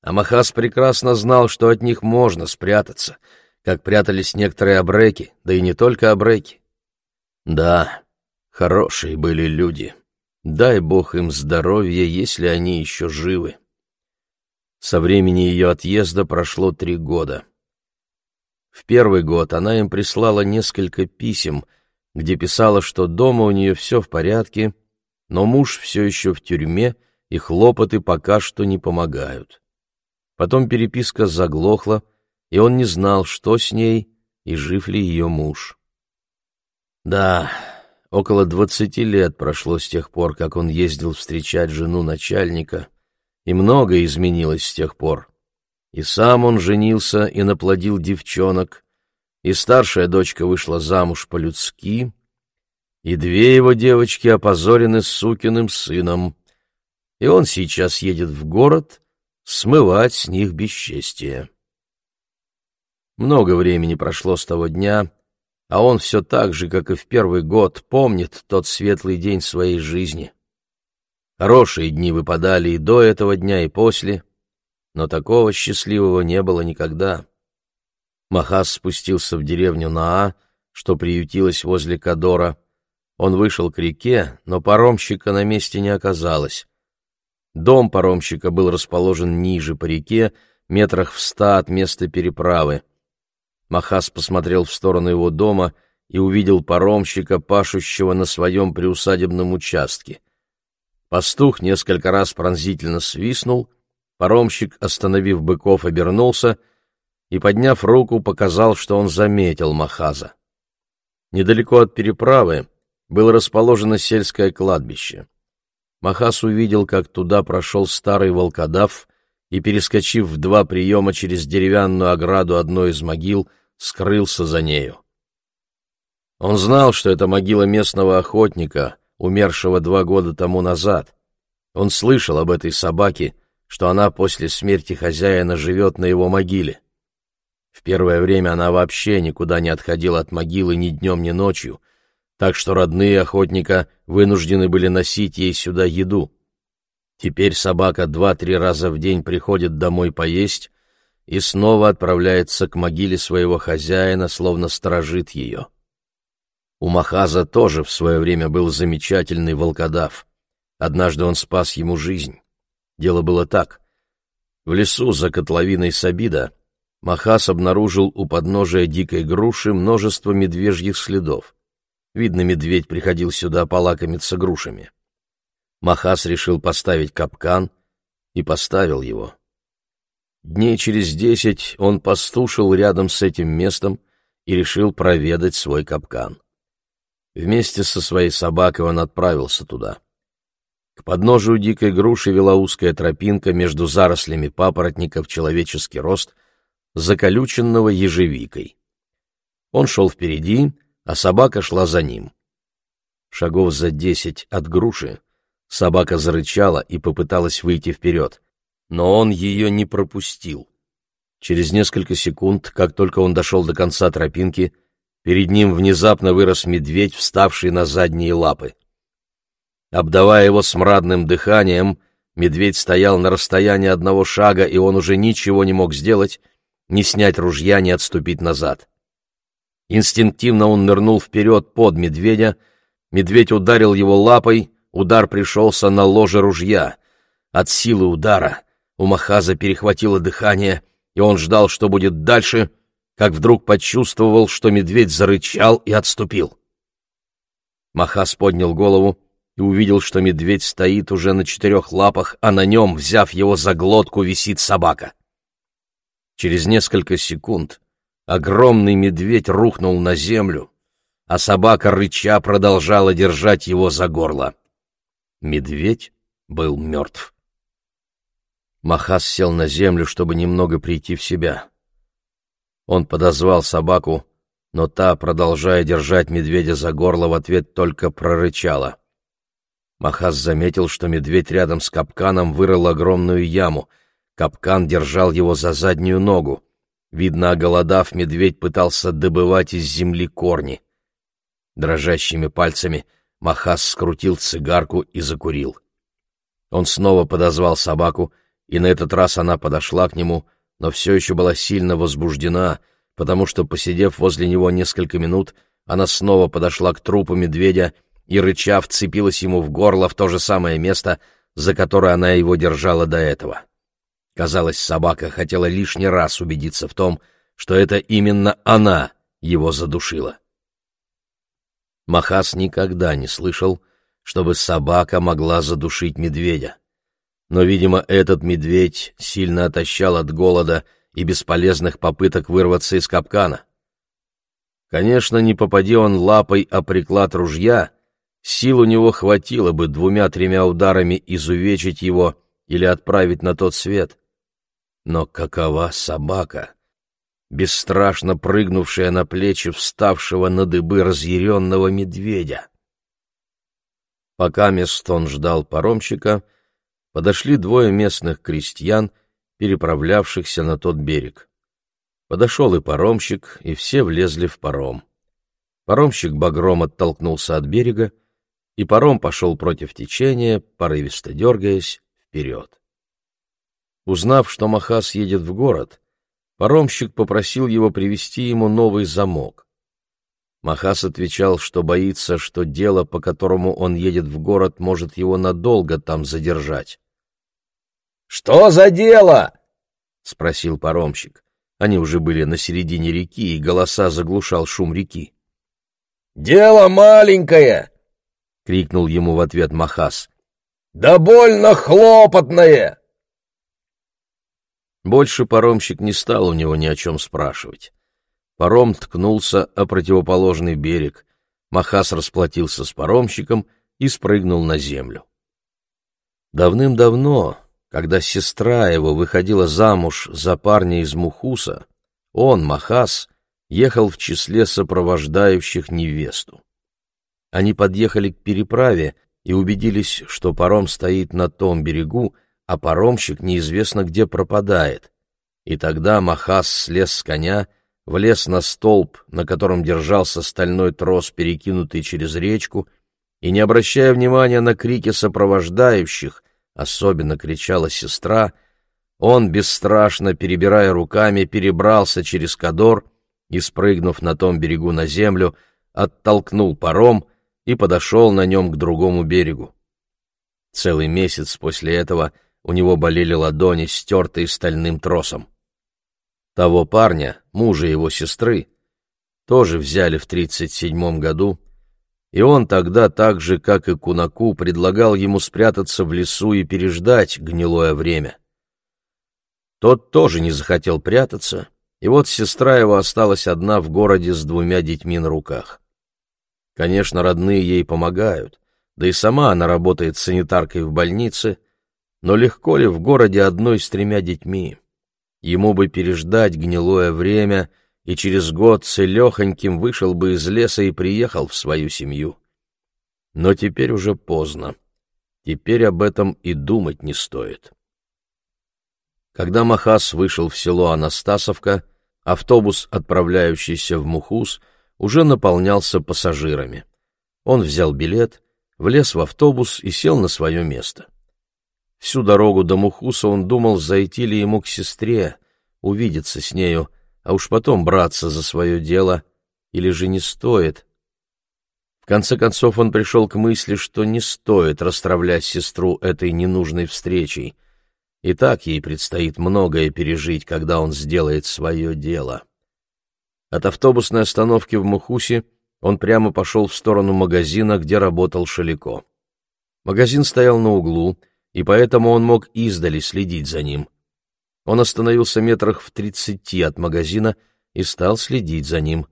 А Махас прекрасно знал, что от них можно спрятаться, как прятались некоторые абреки, да и не только абреки. Да, хорошие были люди. Дай бог им здоровья, если они еще живы. Со времени ее отъезда прошло три года. В первый год она им прислала несколько писем, где писала, что дома у нее все в порядке, но муж все еще в тюрьме, и хлопоты пока что не помогают. Потом переписка заглохла, и он не знал, что с ней и жив ли ее муж. Да, около двадцати лет прошло с тех пор, как он ездил встречать жену начальника, и многое изменилось с тех пор. И сам он женился и наплодил девчонок, и старшая дочка вышла замуж по-людски, и две его девочки опозорены сукиным сыном, и он сейчас едет в город смывать с них бесчестие. Много времени прошло с того дня, а он все так же, как и в первый год, помнит тот светлый день своей жизни. Хорошие дни выпадали и до этого дня, и после — но такого счастливого не было никогда. Махас спустился в деревню Наа, что приютилась возле Кадора. Он вышел к реке, но паромщика на месте не оказалось. Дом паромщика был расположен ниже по реке, метрах в ста от места переправы. Махас посмотрел в сторону его дома и увидел паромщика, пашущего на своем приусадебном участке. Пастух несколько раз пронзительно свистнул — Паромщик, остановив быков, обернулся и, подняв руку, показал, что он заметил Махаза. Недалеко от переправы было расположено сельское кладбище. Махас увидел, как туда прошел старый волкодав и, перескочив в два приема через деревянную ограду одной из могил, скрылся за нею. Он знал, что это могила местного охотника, умершего два года тому назад. Он слышал об этой собаке, что она после смерти хозяина живет на его могиле. В первое время она вообще никуда не отходила от могилы ни днем, ни ночью, так что родные охотника вынуждены были носить ей сюда еду. Теперь собака два-три раза в день приходит домой поесть и снова отправляется к могиле своего хозяина, словно сторожит ее. У Махаза тоже в свое время был замечательный волкодав. Однажды он спас ему жизнь. Дело было так. В лесу за котловиной Сабида Махас обнаружил у подножия дикой груши множество медвежьих следов. Видно, медведь приходил сюда полакомиться грушами. Махас решил поставить капкан и поставил его. Дней через десять он пастушил рядом с этим местом и решил проведать свой капкан. Вместе со своей собакой он отправился туда. К подножию дикой груши вела узкая тропинка между зарослями папоротника в человеческий рост, заколюченного ежевикой. Он шел впереди, а собака шла за ним. Шагов за десять от груши собака зарычала и попыталась выйти вперед, но он ее не пропустил. Через несколько секунд, как только он дошел до конца тропинки, Перед ним внезапно вырос медведь, вставший на задние лапы. Обдавая его смрадным дыханием, медведь стоял на расстоянии одного шага, и он уже ничего не мог сделать, ни снять ружья, ни отступить назад. Инстинктивно он нырнул вперед под медведя, медведь ударил его лапой, удар пришелся на ложе ружья. От силы удара у Махаза перехватило дыхание, и он ждал, что будет дальше — как вдруг почувствовал, что медведь зарычал и отступил. Махас поднял голову и увидел, что медведь стоит уже на четырех лапах, а на нем, взяв его за глотку, висит собака. Через несколько секунд огромный медведь рухнул на землю, а собака рыча продолжала держать его за горло. Медведь был мертв. Махас сел на землю, чтобы немного прийти в себя. Он подозвал собаку, но та, продолжая держать медведя за горло, в ответ только прорычала. Махас заметил, что медведь рядом с капканом вырыл огромную яму. Капкан держал его за заднюю ногу. Видно, оголодав, медведь пытался добывать из земли корни. Дрожащими пальцами Махас скрутил цигарку и закурил. Он снова подозвал собаку, и на этот раз она подошла к нему — но все еще была сильно возбуждена, потому что, посидев возле него несколько минут, она снова подошла к трупу медведя и, рыча, вцепилась ему в горло в то же самое место, за которое она его держала до этого. Казалось, собака хотела лишний раз убедиться в том, что это именно она его задушила. Махас никогда не слышал, чтобы собака могла задушить медведя но, видимо, этот медведь сильно отощал от голода и бесполезных попыток вырваться из капкана. Конечно, не попади он лапой о приклад ружья, сил у него хватило бы двумя-тремя ударами изувечить его или отправить на тот свет. Но какова собака, бесстрашно прыгнувшая на плечи вставшего на дыбы разъяренного медведя? Пока Местон ждал паромщика, подошли двое местных крестьян, переправлявшихся на тот берег. Подошел и паромщик, и все влезли в паром. Паромщик багром оттолкнулся от берега, и паром пошел против течения, порывисто дергаясь, вперед. Узнав, что Махас едет в город, паромщик попросил его привезти ему новый замок. Махас отвечал, что боится, что дело, по которому он едет в город, может его надолго там задержать. «Что за дело?» — спросил паромщик. Они уже были на середине реки, и голоса заглушал шум реки. «Дело маленькое!» — крикнул ему в ответ Махас. «Да больно хлопотное!» Больше паромщик не стал у него ни о чем спрашивать. Паром ткнулся о противоположный берег. Махас расплатился с паромщиком и спрыгнул на землю. Давным-давно, когда сестра его выходила замуж за парня из Мухуса, он, Махас, ехал в числе сопровождающих невесту. Они подъехали к переправе и убедились, что паром стоит на том берегу, а паромщик неизвестно где пропадает. И тогда Махас слез с коня, влез на столб, на котором держался стальной трос, перекинутый через речку, и, не обращая внимания на крики сопровождающих, особенно кричала сестра, он, бесстрашно перебирая руками, перебрался через Кадор и, спрыгнув на том берегу на землю, оттолкнул паром и подошел на нем к другому берегу. Целый месяц после этого у него болели ладони, стертые стальным тросом. Того парня, мужа его сестры, тоже взяли в тридцать седьмом году, и он тогда, так же, как и Кунаку, предлагал ему спрятаться в лесу и переждать гнилое время. Тот тоже не захотел прятаться, и вот сестра его осталась одна в городе с двумя детьми на руках. Конечно, родные ей помогают, да и сама она работает санитаркой в больнице, но легко ли в городе одной с тремя детьми? Ему бы переждать гнилое время, и через год целехоньким вышел бы из леса и приехал в свою семью. Но теперь уже поздно. Теперь об этом и думать не стоит. Когда Махас вышел в село Анастасовка, автобус, отправляющийся в Мухус, уже наполнялся пассажирами. Он взял билет, влез в автобус и сел на свое место. Всю дорогу до Мухуса он думал, зайти ли ему к сестре, увидеться с нею, а уж потом браться за свое дело, или же не стоит. В конце концов он пришел к мысли, что не стоит расстравлять сестру этой ненужной встречей. И так ей предстоит многое пережить, когда он сделает свое дело. От автобусной остановки в Мухусе он прямо пошел в сторону магазина, где работал Шалико. Магазин стоял на углу, и поэтому он мог издали следить за ним. Он остановился метрах в тридцати от магазина и стал следить за ним.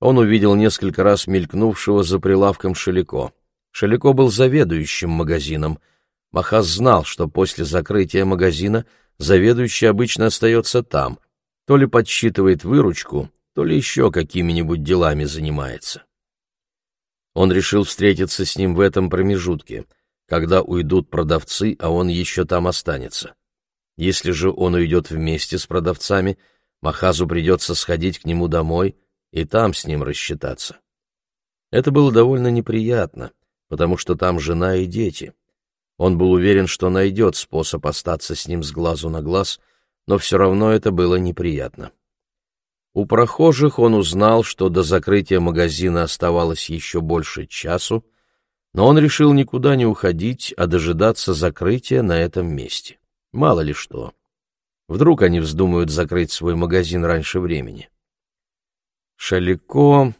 Он увидел несколько раз мелькнувшего за прилавком Шалико. Шалико был заведующим магазином. Махас знал, что после закрытия магазина заведующий обычно остается там, то ли подсчитывает выручку, то ли еще какими-нибудь делами занимается. Он решил встретиться с ним в этом промежутке, когда уйдут продавцы, а он еще там останется. Если же он уйдет вместе с продавцами, Махазу придется сходить к нему домой и там с ним рассчитаться. Это было довольно неприятно, потому что там жена и дети. Он был уверен, что найдет способ остаться с ним с глазу на глаз, но все равно это было неприятно. У прохожих он узнал, что до закрытия магазина оставалось еще больше часу, но он решил никуда не уходить, а дожидаться закрытия на этом месте. Мало ли что. Вдруг они вздумают закрыть свой магазин раньше времени. Шалико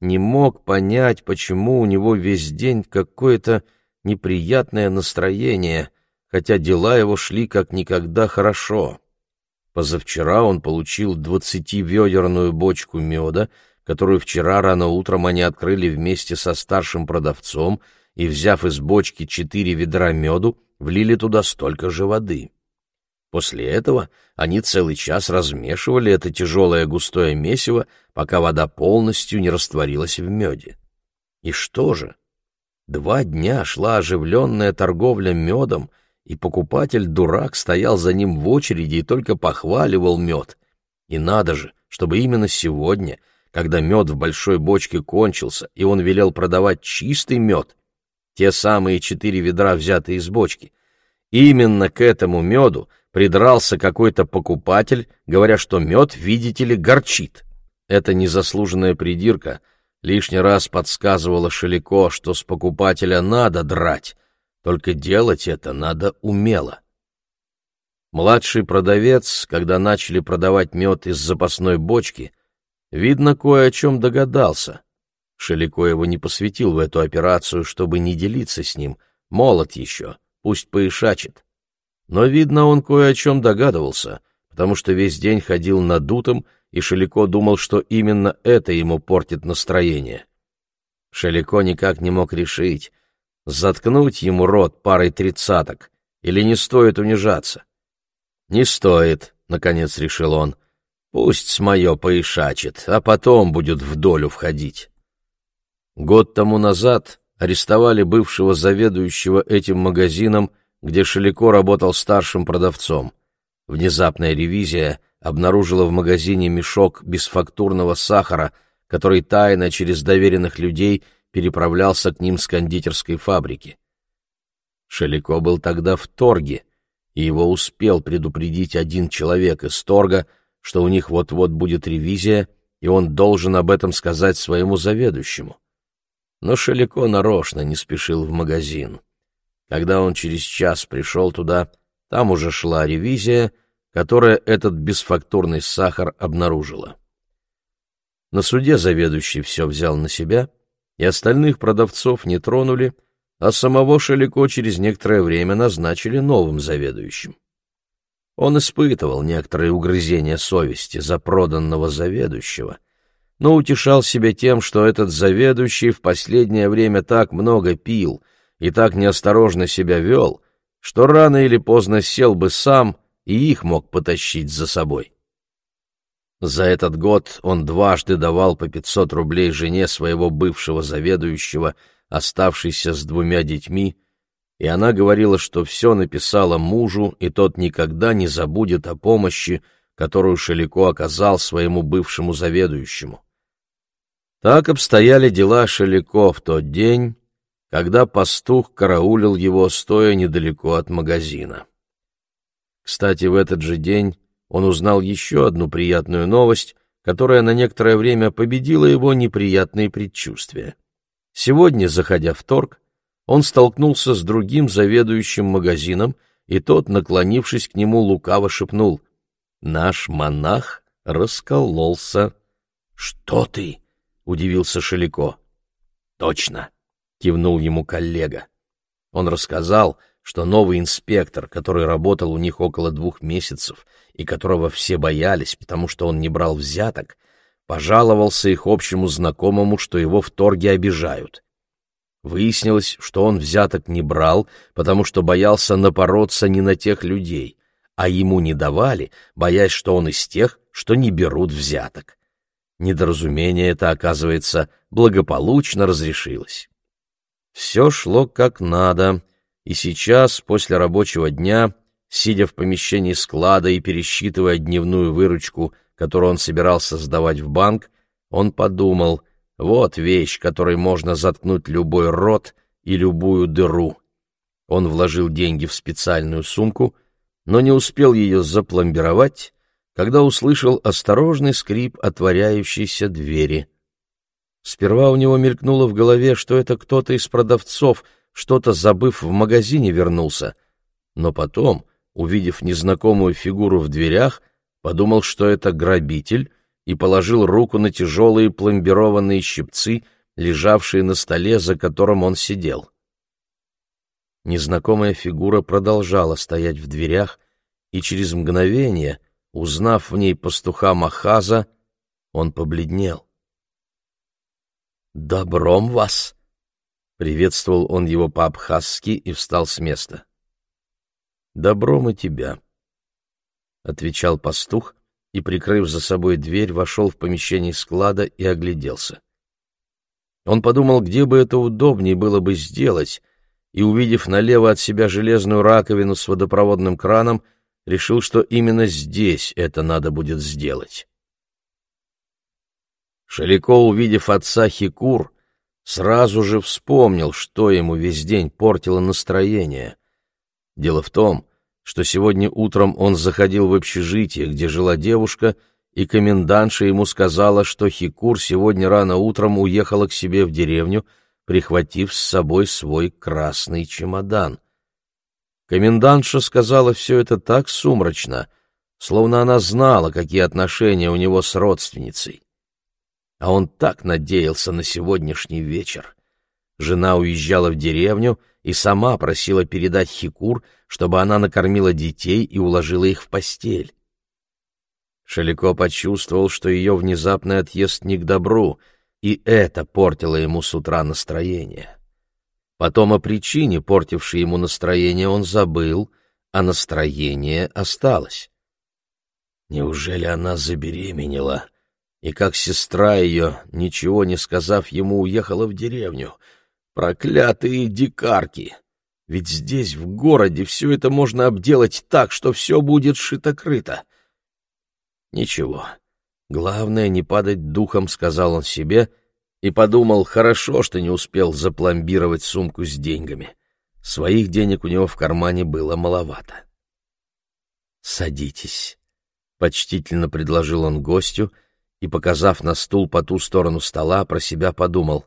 не мог понять, почему у него весь день какое-то неприятное настроение, хотя дела его шли как никогда хорошо. Позавчера он получил двадцативедерную бочку меда, которую вчера рано утром они открыли вместе со старшим продавцом и, взяв из бочки четыре ведра меду, влили туда столько же воды. После этого они целый час размешивали это тяжелое густое месиво, пока вода полностью не растворилась в меде. И что же? Два дня шла оживленная торговля медом, и покупатель-дурак стоял за ним в очереди и только похваливал мед. И надо же, чтобы именно сегодня, когда мед в большой бочке кончился, и он велел продавать чистый мед, те самые четыре ведра, взятые из бочки, именно к этому меду придрался какой-то покупатель, говоря, что мед, видите ли, горчит. Эта незаслуженная придирка лишний раз подсказывала Шелико, что с покупателя надо драть, только делать это надо умело. Младший продавец, когда начали продавать мед из запасной бочки, видно, кое о чем догадался. Шелико его не посвятил в эту операцию, чтобы не делиться с ним, молод еще, пусть поишачит. Но, видно, он кое о чем догадывался, потому что весь день ходил надутым, и Шелико думал, что именно это ему портит настроение. Шелико никак не мог решить, заткнуть ему рот парой тридцаток или не стоит унижаться. «Не стоит», — наконец решил он, — «пусть с мое поишачит, а потом будет в долю входить». Год тому назад арестовали бывшего заведующего этим магазином, где Шелико работал старшим продавцом. Внезапная ревизия обнаружила в магазине мешок бесфактурного сахара, который тайно через доверенных людей переправлялся к ним с кондитерской фабрики. Шелико был тогда в торге, и его успел предупредить один человек из торга, что у них вот-вот будет ревизия, и он должен об этом сказать своему заведующему. Но Шелико нарочно не спешил в магазин. Когда он через час пришел туда, там уже шла ревизия, которая этот бесфактурный сахар обнаружила. На суде заведующий все взял на себя, и остальных продавцов не тронули, а самого Шелико через некоторое время назначили новым заведующим. Он испытывал некоторые угрызения совести за проданного заведующего, но утешал себя тем, что этот заведующий в последнее время так много пил и так неосторожно себя вел, что рано или поздно сел бы сам и их мог потащить за собой. За этот год он дважды давал по 500 рублей жене своего бывшего заведующего, оставшейся с двумя детьми, и она говорила, что все написала мужу, и тот никогда не забудет о помощи, которую Шелико оказал своему бывшему заведующему. Так обстояли дела Шелико в тот день, когда пастух караулил его, стоя недалеко от магазина. Кстати, в этот же день он узнал еще одну приятную новость, которая на некоторое время победила его неприятные предчувствия. Сегодня, заходя в торг, он столкнулся с другим заведующим магазином, и тот, наклонившись к нему, лукаво шепнул «Наш монах раскололся». «Что ты?» — удивился Шелико. «Точно!» — кивнул ему коллега. Он рассказал, что новый инспектор, который работал у них около двух месяцев и которого все боялись, потому что он не брал взяток, пожаловался их общему знакомому, что его в торге обижают. Выяснилось, что он взяток не брал, потому что боялся напороться не на тех людей, а ему не давали, боясь, что он из тех, что не берут взяток. Недоразумение это, оказывается, благополучно разрешилось. Все шло как надо — и сейчас, после рабочего дня, сидя в помещении склада и пересчитывая дневную выручку, которую он собирался сдавать в банк, он подумал, вот вещь, которой можно заткнуть любой рот и любую дыру. Он вложил деньги в специальную сумку, но не успел ее запломбировать, когда услышал осторожный скрип отворяющейся двери. Сперва у него мелькнуло в голове, что это кто-то из продавцов — что-то забыв в магазине, вернулся. Но потом, увидев незнакомую фигуру в дверях, подумал, что это грабитель, и положил руку на тяжелые пломбированные щипцы, лежавшие на столе, за которым он сидел. Незнакомая фигура продолжала стоять в дверях, и через мгновение, узнав в ней пастуха Махаза, он побледнел. «Добром вас!» Приветствовал он его по-абхазски и встал с места. «Добром и тебя», — отвечал пастух и, прикрыв за собой дверь, вошел в помещение склада и огляделся. Он подумал, где бы это удобнее было бы сделать, и, увидев налево от себя железную раковину с водопроводным краном, решил, что именно здесь это надо будет сделать. Шалико, увидев отца Хикур, сразу же вспомнил, что ему весь день портило настроение. Дело в том, что сегодня утром он заходил в общежитие, где жила девушка, и комендантша ему сказала, что Хикур сегодня рано утром уехала к себе в деревню, прихватив с собой свой красный чемодан. Комендантша сказала все это так сумрачно, словно она знала, какие отношения у него с родственницей. А он так надеялся на сегодняшний вечер. Жена уезжала в деревню и сама просила передать Хикур, чтобы она накормила детей и уложила их в постель. Шелико почувствовал, что ее внезапный отъезд не к добру, и это портило ему с утра настроение. Потом о причине, портившей ему настроение, он забыл, а настроение осталось. Неужели она забеременела, и как сестра ее, ничего не сказав ему, уехала в деревню? Проклятые дикарки! Ведь здесь, в городе, все это можно обделать так, что все будет шито-крыто. Ничего, главное не падать духом, сказал он себе, и подумал, хорошо, что не успел запломбировать сумку с деньгами. Своих денег у него в кармане было маловато. «Садитесь», — почтительно предложил он гостю и, показав на стул по ту сторону стола, про себя подумал,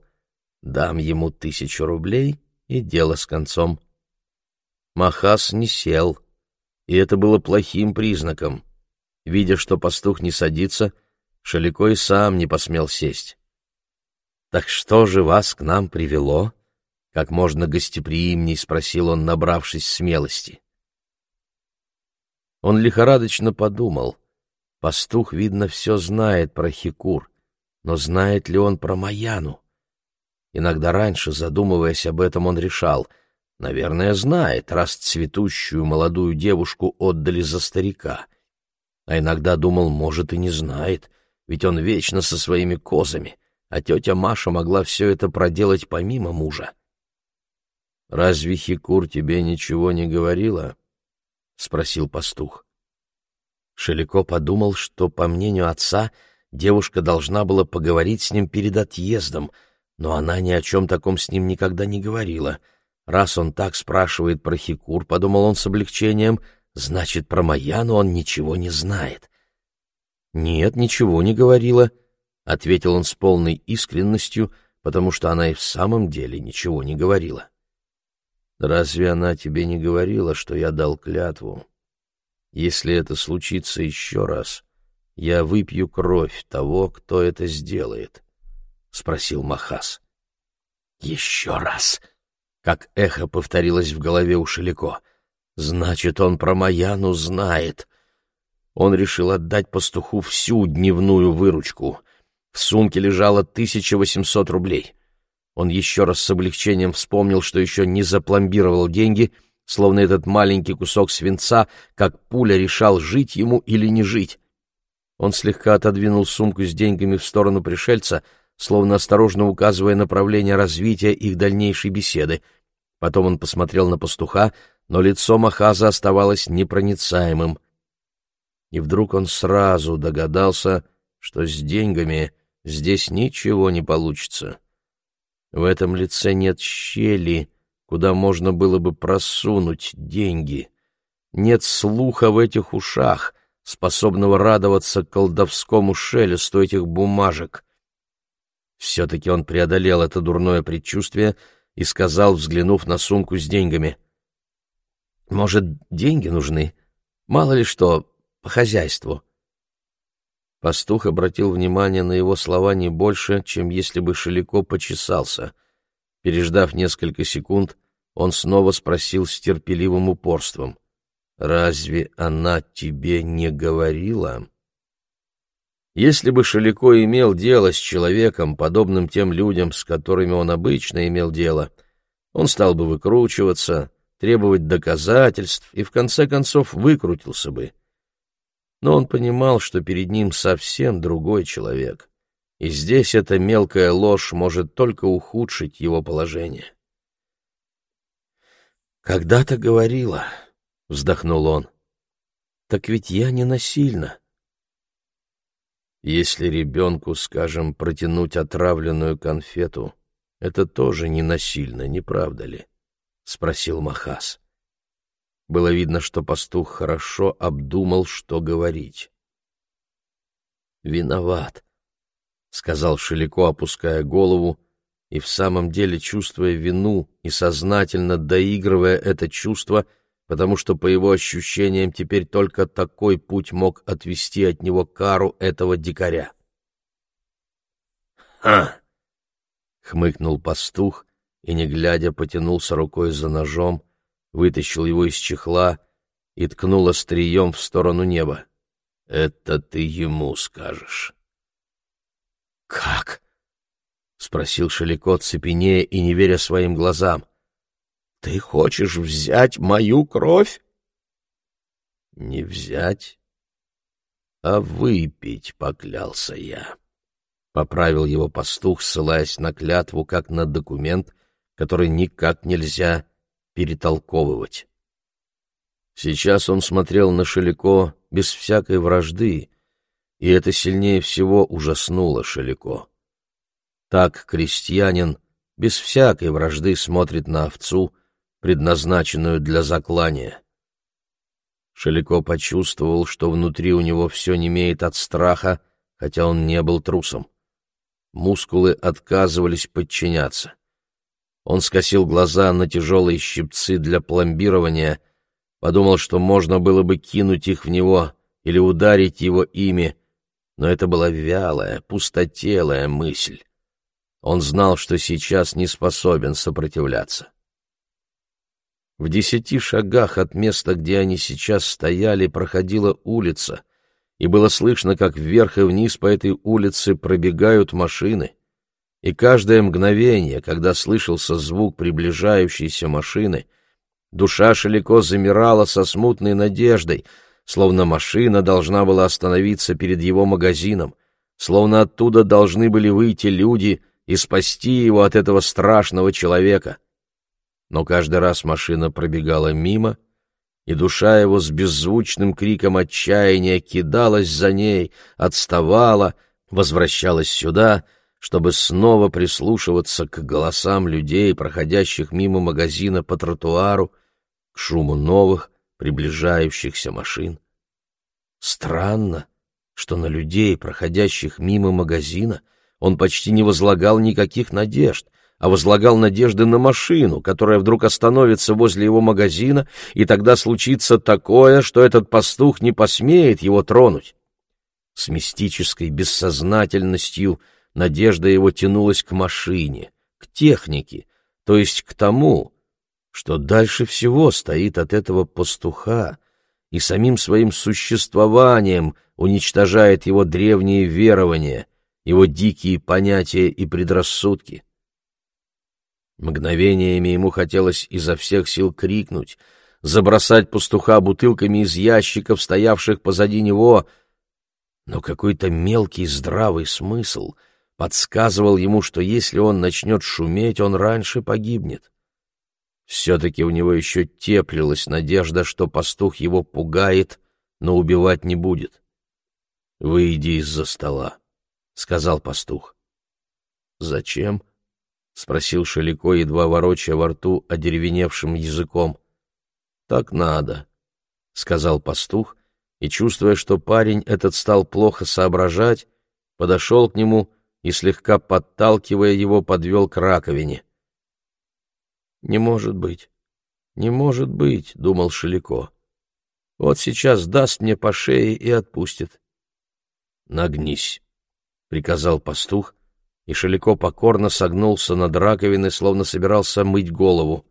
«Дам ему тысячу рублей, и дело с концом». Махас не сел, и это было плохим признаком. Видя, что пастух не садится, Шалико и сам не посмел сесть. «Так что же вас к нам привело?» — как можно гостеприимней спросил он, набравшись смелости. Он лихорадочно подумал. Пастух, видно, все знает про Хикур, но знает ли он про Маяну? Иногда раньше, задумываясь об этом, он решал — Наверное, знает, раз цветущую молодую девушку отдали за старика. А иногда думал, может, и не знает, ведь он вечно со своими козами, а тетя Маша могла все это проделать помимо мужа. «Разве Хикур тебе ничего не говорила?» — спросил пастух. Шелико подумал, что, по мнению отца, девушка должна была поговорить с ним перед отъездом, но она ни о чем таком с ним никогда не говорила — Раз он так спрашивает про Хикур, подумал он с облегчением, значит, про Маяну он ничего не знает. Нет, ничего не говорила, ответил он с полной искренностью, потому что она и в самом деле ничего не говорила. Разве она тебе не говорила, что я дал клятву? Если это случится еще раз, я выпью кровь того, кто это сделает, — спросил Махас. — Еще раз! как эхо повторилось в голове у Шелико. Значит, он про Маяну знает. Он решил отдать пастуху всю дневную выручку. В сумке лежало 1800 рублей. Он еще раз с облегчением вспомнил, что еще не запломбировал деньги, словно этот маленький кусок свинца, как пуля решал, жить ему или не жить. Он слегка отодвинул сумку с деньгами в сторону пришельца, словно осторожно указывая направление развития их дальнейшей беседы — Потом он посмотрел на пастуха, но лицо Махаза оставалось непроницаемым. И вдруг он сразу догадался, что с деньгами здесь ничего не получится. В этом лице нет щели, куда можно было бы просунуть деньги. Нет слуха в этих ушах, способного радоваться колдовскому шелесту этих бумажек. Все-таки он преодолел это дурное предчувствие — и сказал, взглянув на сумку с деньгами. «Может, деньги нужны? Мало ли что, по хозяйству». Пастух обратил внимание на его слова не больше, чем если бы Шелико почесался. Переждав несколько секунд, он снова спросил с терпеливым упорством. «Разве она тебе не говорила?» Если бы Шалико имел дело с человеком, подобным тем людям, с которыми он обычно имел дело, он стал бы выкручиваться, требовать доказательств и, в конце концов, выкрутился бы. Но он понимал, что перед ним совсем другой человек, и здесь эта мелкая ложь может только ухудшить его положение. «Когда-то говорила», — вздохнул он, — «так ведь я не насильно». Если ребенку, скажем, протянуть отравленную конфету, это тоже не насильно, не правда ли? — спросил Махас. Было видно, что пастух хорошо обдумал, что говорить. «Виноват», — сказал Шелико, опуская голову, и в самом деле, чувствуя вину и сознательно доигрывая это чувство, — потому что, по его ощущениям, теперь только такой путь мог отвести от него кару этого дикаря. «Ха!» — хмыкнул пастух и, не глядя, потянулся рукой за ножом, вытащил его из чехла и ткнул острием в сторону неба. Это ты ему скажешь. Как? спросил Шелико, цепенея и не веря своим глазам. Ты хочешь взять мою кровь? Не взять, а выпить, поклялся я. Поправил его пастух, ссылаясь на клятву, как на документ, который никак нельзя перетолковывать. Сейчас он смотрел на Шелико без всякой вражды, и это сильнее всего ужаснуло Шелико. Так крестьянин без всякой вражды смотрит на овцу, предназначенную для заклания. Шелико почувствовал, что внутри у него все немеет от страха, хотя он не был трусом. Мускулы отказывались подчиняться. Он скосил глаза на тяжелые щипцы для пломбирования, подумал, что можно было бы кинуть их в него или ударить его ими, но это была вялая, пустотелая мысль. Он знал, что сейчас не способен сопротивляться. В десяти шагах от места, где они сейчас стояли, проходила улица, и было слышно, как вверх и вниз по этой улице пробегают машины. И каждое мгновение, когда слышался звук приближающейся машины, душа Шелико замирала со смутной надеждой, словно машина должна была остановиться перед его магазином, словно оттуда должны были выйти люди и спасти его от этого страшного человека — но каждый раз машина пробегала мимо, и душа его с беззвучным криком отчаяния кидалась за ней, отставала, возвращалась сюда, чтобы снова прислушиваться к голосам людей, проходящих мимо магазина по тротуару, к шуму новых, приближающихся машин. Странно, что на людей, проходящих мимо магазина, он почти не возлагал никаких надежд, а возлагал надежды на машину, которая вдруг остановится возле его магазина, и тогда случится такое, что этот пастух не посмеет его тронуть. С мистической бессознательностью надежда его тянулась к машине, к технике, то есть к тому, что дальше всего стоит от этого пастуха и самим своим существованием уничтожает его древние верования, его дикие понятия и предрассудки. Мгновениями ему хотелось изо всех сил крикнуть, забросать пастуха бутылками из ящиков, стоявших позади него, но какой-то мелкий здравый смысл подсказывал ему, что если он начнет шуметь, он раньше погибнет. Все-таки у него еще теплилась надежда, что пастух его пугает, но убивать не будет. «Выйди из-за стола», — сказал пастух. «Зачем?» — спросил Шалико, едва ворочая во рту одеревеневшим языком. — Так надо, — сказал пастух, и, чувствуя, что парень этот стал плохо соображать, подошел к нему и, слегка подталкивая его, подвел к раковине. — Не может быть, не может быть, — думал Шалико. — Вот сейчас даст мне по шее и отпустит. — Нагнись, — приказал пастух, и Шелико покорно согнулся над раковиной, словно собирался мыть голову.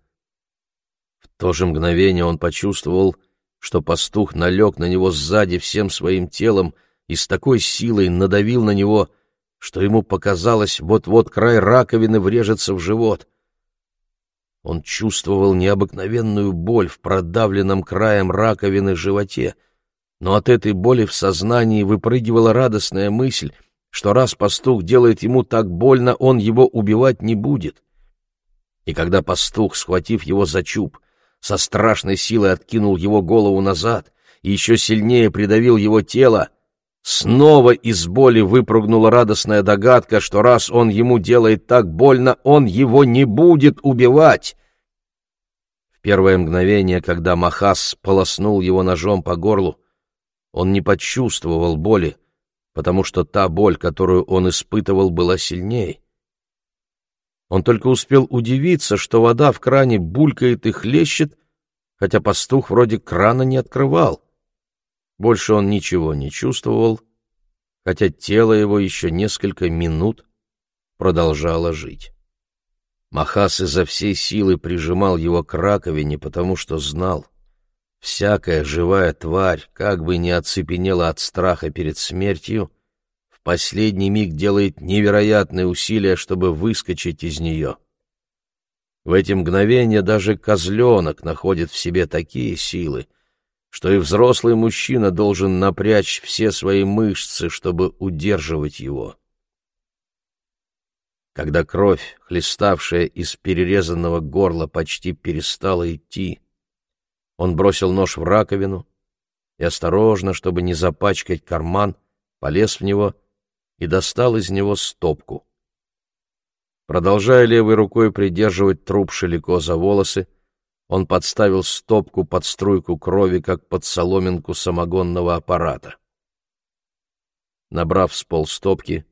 В то же мгновение он почувствовал, что пастух налег на него сзади всем своим телом и с такой силой надавил на него, что ему показалось, вот-вот край раковины врежется в живот. Он чувствовал необыкновенную боль в продавленном краем раковины животе, но от этой боли в сознании выпрыгивала радостная мысль — что раз пастух делает ему так больно, он его убивать не будет. И когда пастух, схватив его за чуб, со страшной силой откинул его голову назад и еще сильнее придавил его тело, снова из боли выпрыгнула радостная догадка, что раз он ему делает так больно, он его не будет убивать. В первое мгновение, когда Махас полоснул его ножом по горлу, он не почувствовал боли, потому что та боль, которую он испытывал, была сильней. Он только успел удивиться, что вода в кране булькает и хлещет, хотя пастух вроде крана не открывал. Больше он ничего не чувствовал, хотя тело его еще несколько минут продолжало жить. Махас изо всей силы прижимал его к раковине, потому что знал, Всякая живая тварь, как бы ни оцепенела от страха перед смертью, в последний миг делает невероятные усилия, чтобы выскочить из нее. В эти мгновения даже козленок находит в себе такие силы, что и взрослый мужчина должен напрячь все свои мышцы, чтобы удерживать его. Когда кровь, хлеставшая из перерезанного горла, почти перестала идти, он бросил нож в раковину и осторожно, чтобы не запачкать карман, полез в него и достал из него стопку. Продолжая левой рукой придерживать труп Шелико за волосы, он подставил стопку под струйку крови, как под соломинку самогонного аппарата. Набрав с пол стопки,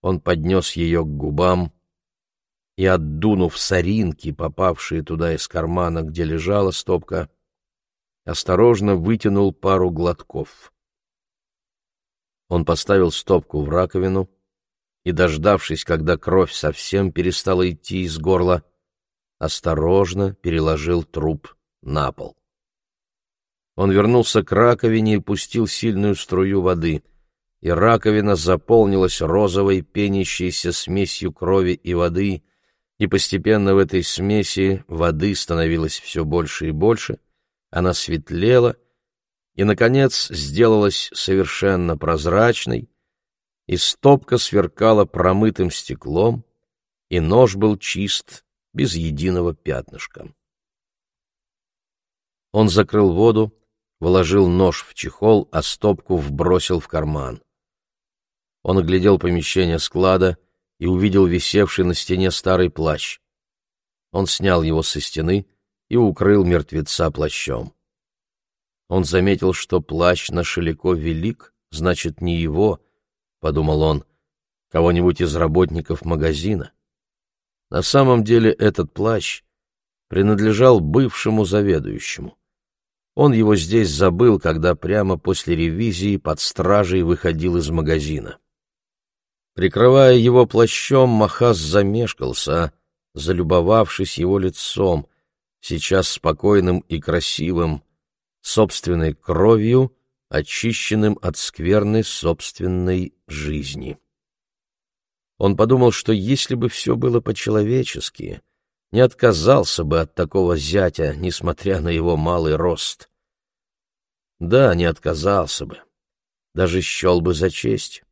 он поднес ее к губам и, отдунув соринки, попавшие туда из кармана, где лежала стопка, осторожно вытянул пару глотков. Он поставил стопку в раковину и, дождавшись, когда кровь совсем перестала идти из горла, осторожно переложил труп на пол. Он вернулся к раковине и пустил сильную струю воды, и раковина заполнилась розовой пенящейся смесью крови и воды, и постепенно в этой смеси воды становилось все больше и больше — она светлела и, наконец, сделалась совершенно прозрачной, и стопка сверкала промытым стеклом, и нож был чист, без единого пятнышка. Он закрыл воду, вложил нож в чехол, а стопку вбросил в карман. Он оглядел помещение склада и увидел висевший на стене старый плащ. Он снял его со стены — и укрыл мертвеца плащом. Он заметил, что плащ на Шелико велик, значит, не его, — подумал он, — кого-нибудь из работников магазина. На самом деле этот плащ принадлежал бывшему заведующему. Он его здесь забыл, когда прямо после ревизии под стражей выходил из магазина. Прикрывая его плащом, Махас замешкался, залюбовавшись его лицом, сейчас спокойным и красивым, собственной кровью, очищенным от скверной собственной жизни. Он подумал, что если бы все было по-человечески, не отказался бы от такого зятя, несмотря на его малый рост. Да, не отказался бы, даже счел бы за честь.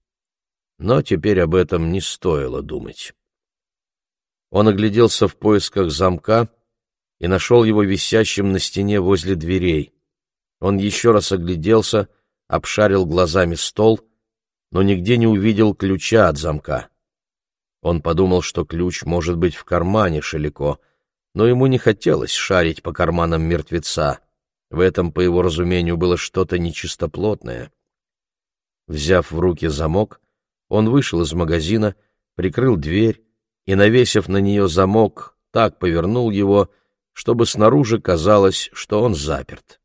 Но теперь об этом не стоило думать. Он огляделся в поисках замка, и нашел его висящим на стене возле дверей. Он еще раз огляделся, обшарил глазами стол, но нигде не увидел ключа от замка. Он подумал, что ключ может быть в кармане Шелико, но ему не хотелось шарить по карманам мертвеца. В этом, по его разумению, было что-то нечистоплотное. Взяв в руки замок, он вышел из магазина, прикрыл дверь и, навесив на нее замок, так повернул его, чтобы снаружи казалось, что он заперт.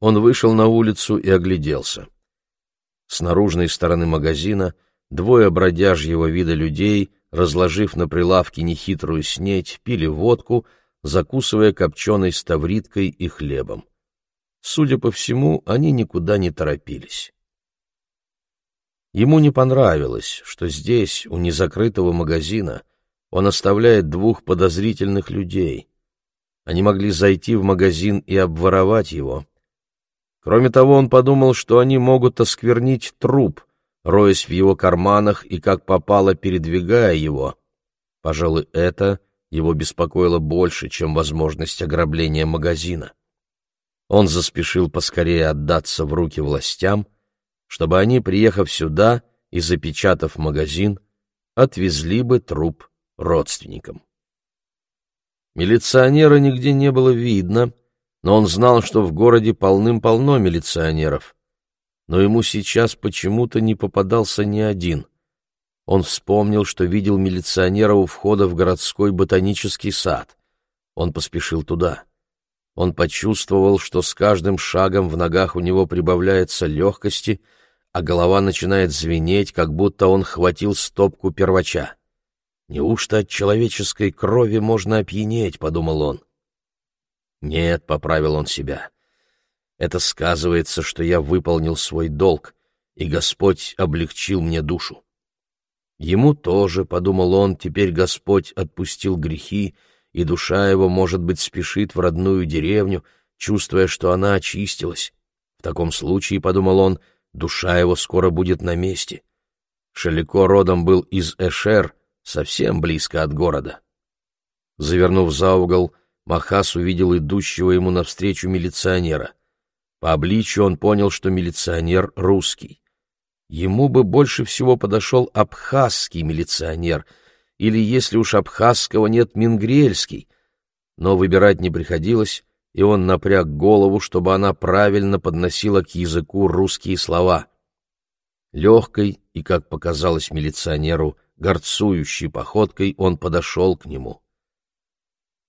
Он вышел на улицу и огляделся. С наружной стороны магазина двое бродяжьего вида людей, разложив на прилавке нехитрую снеть, пили водку, закусывая копченой ставриткой и хлебом. Судя по всему, они никуда не торопились. Ему не понравилось, что здесь, у незакрытого магазина, он оставляет двух подозрительных людей. Они могли зайти в магазин и обворовать его. Кроме того, он подумал, что они могут осквернить труп, роясь в его карманах и как попало передвигая его. Пожалуй, это его беспокоило больше, чем возможность ограбления магазина. Он заспешил поскорее отдаться в руки властям, чтобы они, приехав сюда и запечатав магазин, отвезли бы труп родственникам. Милиционера нигде не было видно, но он знал, что в городе полным-полно милиционеров. Но ему сейчас почему-то не попадался ни один. Он вспомнил, что видел милиционера у входа в городской ботанический сад. Он поспешил туда. Он почувствовал, что с каждым шагом в ногах у него прибавляется легкости, а голова начинает звенеть, как будто он хватил стопку первача. Неужто от человеческой крови можно опьянеть, подумал он. Нет, поправил он себя. Это сказывается, что я выполнил свой долг, и Господь облегчил мне душу. Ему тоже, — подумал он, — теперь Господь отпустил грехи, и душа его, может быть, спешит в родную деревню, чувствуя, что она очистилась. В таком случае, — подумал он, — душа его скоро будет на месте. Шалико родом был из Эшер, совсем близко от города. Завернув за угол, Махас увидел идущего ему навстречу милиционера. По обличию он понял, что милиционер русский. Ему бы больше всего подошел абхазский милиционер, или, если уж абхазского нет, мингрельский. Но выбирать не приходилось, и он напряг голову, чтобы она правильно подносила к языку русские слова. Легкой и, как показалось милиционеру, горцующей походкой он подошел к нему.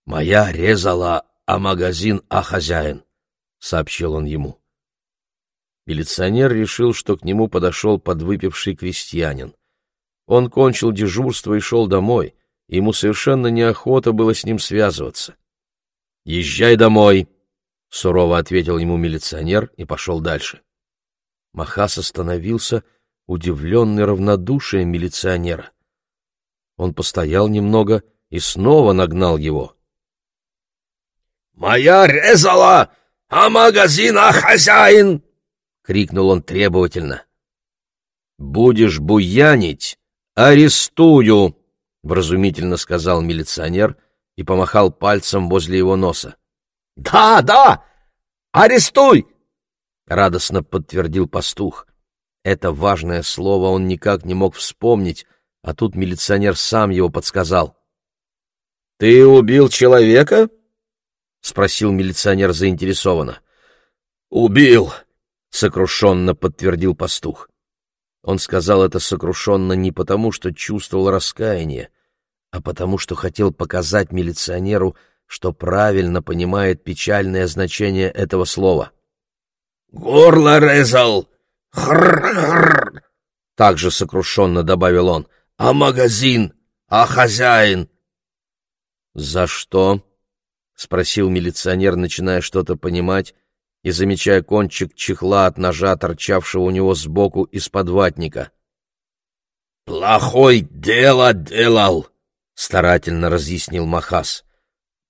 «Моя резала, а магазин, а хозяин», — сообщил он ему. Милиционер решил, что к нему подошел подвыпивший крестьянин. Он кончил дежурство и шел домой. Ему совершенно неохота было с ним связываться. «Езжай домой», — сурово ответил ему милиционер и пошел дальше. Махас остановился, удивленный равнодушием милиционера. Он постоял немного и снова нагнал его. «Моя резала, а магазин, а хозяин!» — крикнул он требовательно. «Будешь буянить, арестую!» — вразумительно сказал милиционер и помахал пальцем возле его носа. «Да, да! Арестуй!» — радостно подтвердил пастух. Это важное слово он никак не мог вспомнить, а тут милиционер сам его подсказал. «Ты убил человека?» — спросил милиционер заинтересованно. «Убил!» — сокрушенно подтвердил пастух. Он сказал это сокрушенно не потому, что чувствовал раскаяние, а потому, что хотел показать милиционеру, что правильно понимает печальное значение этого слова. «Горло резал! Хр-хр!» — также сокрушенно добавил он. «А магазин? А хозяин?» «За что?» — спросил милиционер, начиная что-то понимать и замечая кончик чехла от ножа, торчавшего у него сбоку из-под ватника. «Плохой дело делал», — старательно разъяснил Махас.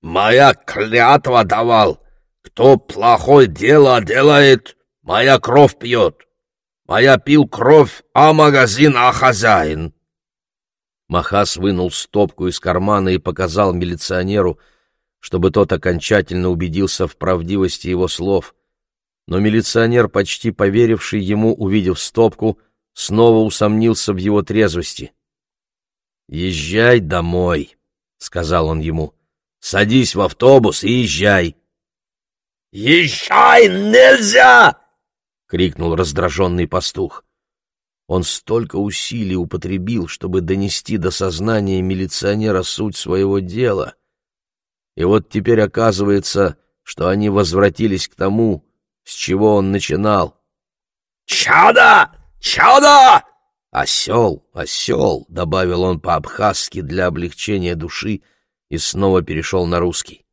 «Моя клятва давал. Кто плохое дело делает, моя кровь пьет. Моя пил кровь, а магазин, а хозяин». Махас вынул стопку из кармана и показал милиционеру — чтобы тот окончательно убедился в правдивости его слов. Но милиционер, почти поверивший ему, увидев стопку, снова усомнился в его трезвости. «Езжай домой», — сказал он ему. «Садись в автобус и езжай». «Езжай нельзя!» — крикнул раздраженный пастух. Он столько усилий употребил, чтобы донести до сознания милиционера суть своего дела — и вот теперь оказывается, что они возвратились к тому, с чего он начинал. «Чада! Чада!» «Осел, осел!» — добавил он по-абхазски для облегчения души и снова перешел на русский.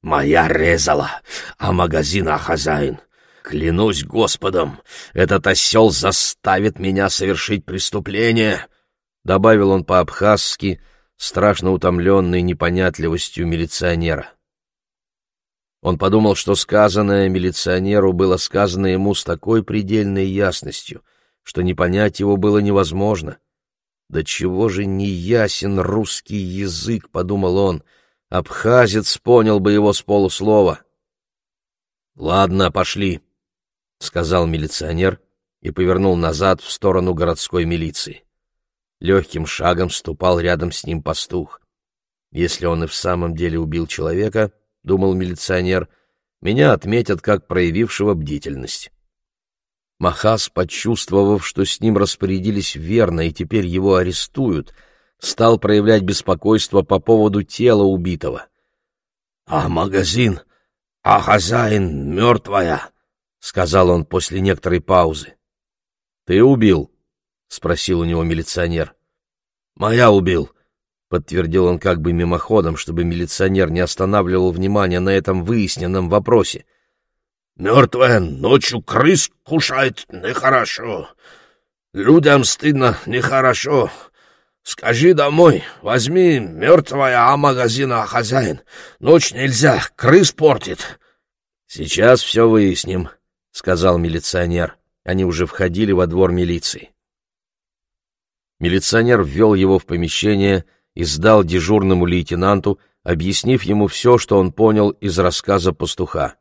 «Моя резала, а магазина хозяин. Клянусь Господом, этот осел заставит меня совершить преступление!» — добавил он по-абхазски — страшно утомленный непонятливостью милиционера. Он подумал, что сказанное милиционеру было сказано ему с такой предельной ясностью, что не понять его было невозможно. «Да чего же не ясен русский язык?» — подумал он. «Абхазец понял бы его с полуслова». «Ладно, пошли», — сказал милиционер и повернул назад в сторону городской милиции. Легким шагом ступал рядом с ним пастух. Если он и в самом деле убил человека, — думал милиционер, — меня отметят как проявившего бдительность. Махас, почувствовав, что с ним распорядились верно и теперь его арестуют, стал проявлять беспокойство по поводу тела убитого. — А магазин, а хозяин мертвая, — сказал он после некоторой паузы. — Ты убил? — спросил у него милиционер. «Моя убил», — подтвердил он как бы мимоходом, чтобы милиционер не останавливал внимания на этом выясненном вопросе. Мертвая ночью крыс кушает нехорошо. Людям стыдно нехорошо. Скажи домой, возьми мертвая а магазина хозяин. Ночь нельзя, крыс портит. Сейчас все выясним, — сказал милиционер. Они уже входили во двор милиции. Милиционер ввел его в помещение и сдал дежурному лейтенанту, объяснив ему все, что он понял из рассказа пастуха.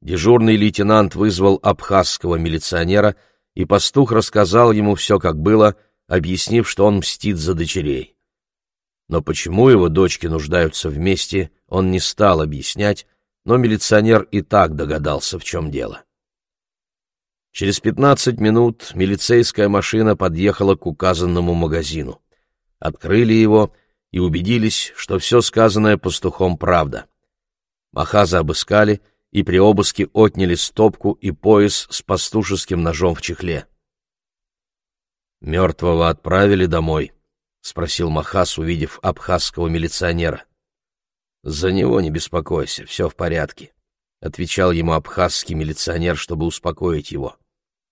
Дежурный лейтенант вызвал абхазского милиционера, и пастух рассказал ему все, как было, объяснив, что он мстит за дочерей. Но почему его дочки нуждаются вместе, он не стал объяснять, но милиционер и так догадался, в чем дело. Через пятнадцать минут милицейская машина подъехала к указанному магазину. Открыли его и убедились, что все сказанное пастухом правда. Махаза обыскали и при обыске отняли стопку и пояс с пастушеским ножом в чехле. «Мертвого отправили домой?» — спросил Махас, увидев абхазского милиционера. «За него не беспокойся, все в порядке», — отвечал ему абхазский милиционер, чтобы успокоить его.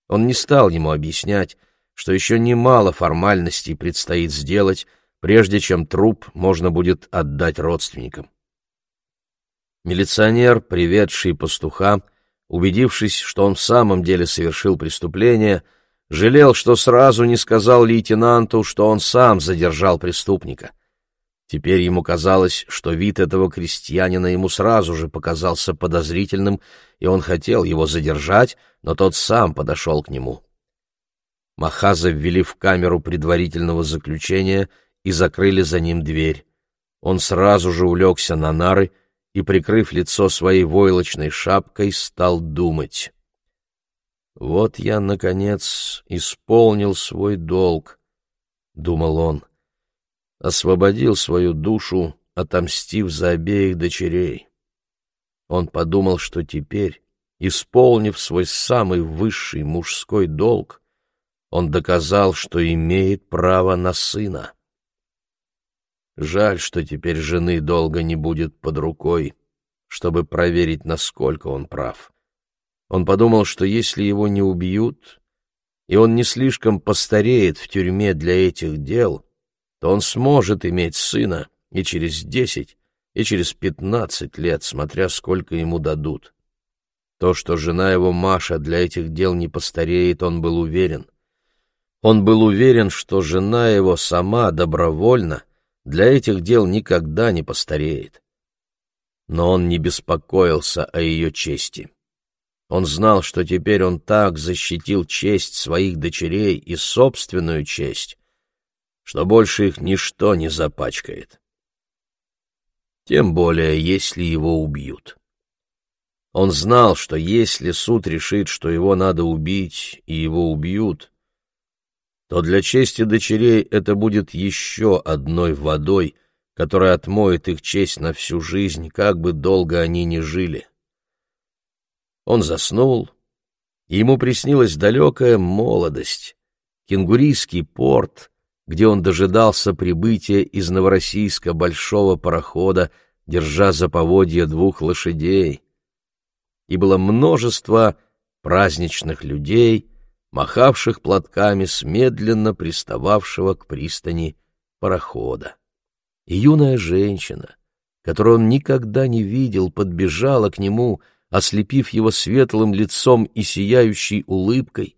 Он не стал ему объяснять, что еще немало формальностей предстоит сделать, прежде чем труп можно будет отдать родственникам. Милиционер, приведший пастуха, убедившись, что он в самом деле совершил преступление, жалел, что сразу не сказал лейтенанту, что он сам задержал преступника. Теперь ему казалось, что вид этого крестьянина ему сразу же показался подозрительным, и он хотел его задержать, но тот сам подошел к нему. Махаза ввели в камеру предварительного заключения и закрыли за ним дверь. Он сразу же улегся на нары и, прикрыв лицо своей войлочной шапкой, стал думать. «Вот я, наконец, исполнил свой долг», — думал он, — освободил свою душу, отомстив за обеих дочерей. Он подумал, что теперь, исполнив свой самый высший мужской долг, он доказал, что имеет право на сына. Жаль, что теперь жены долго не будет под рукой, чтобы проверить, насколько он прав. Он подумал, что если его не убьют, и он не слишком постареет в тюрьме для этих дел, то он сможет иметь сына и через десять, и через пятнадцать лет, смотря сколько ему дадут. То, что жена его Маша для этих дел не постареет, он был уверен. Он был уверен, что жена его сама добровольно для этих дел никогда не постареет. Но он не беспокоился о ее чести. Он знал, что теперь он так защитил честь своих дочерей и собственную честь, что больше их ничто не запачкает. Тем более, если его убьют. Он знал, что если суд решит, что его надо убить, и его убьют, то для чести дочерей это будет еще одной водой, которая отмоет их честь на всю жизнь, как бы долго они ни жили. Он заснул, и ему приснилась далекая молодость, кенгурийский порт, где он дожидался прибытия из Новороссийска большого парохода, держа за поводья двух лошадей. И было множество праздничных людей — махавших платками с медленно пристававшего к пристани парохода. И юная женщина, которую он никогда не видел, подбежала к нему, ослепив его светлым лицом и сияющей улыбкой,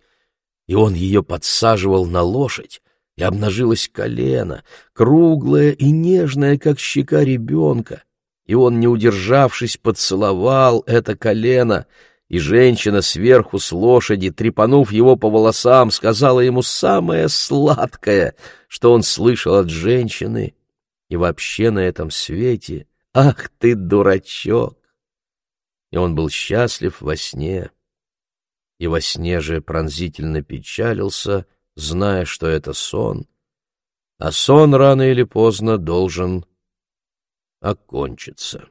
и он ее подсаживал на лошадь, и обнажилось колено, круглое и нежное, как щека ребенка, и он, не удержавшись, поцеловал это колено — и женщина сверху с лошади, трепанув его по волосам, сказала ему самое сладкое, что он слышал от женщины и вообще на этом свете. «Ах ты, дурачок!» И он был счастлив во сне, и во сне же пронзительно печалился, зная, что это сон, а сон рано или поздно должен окончиться.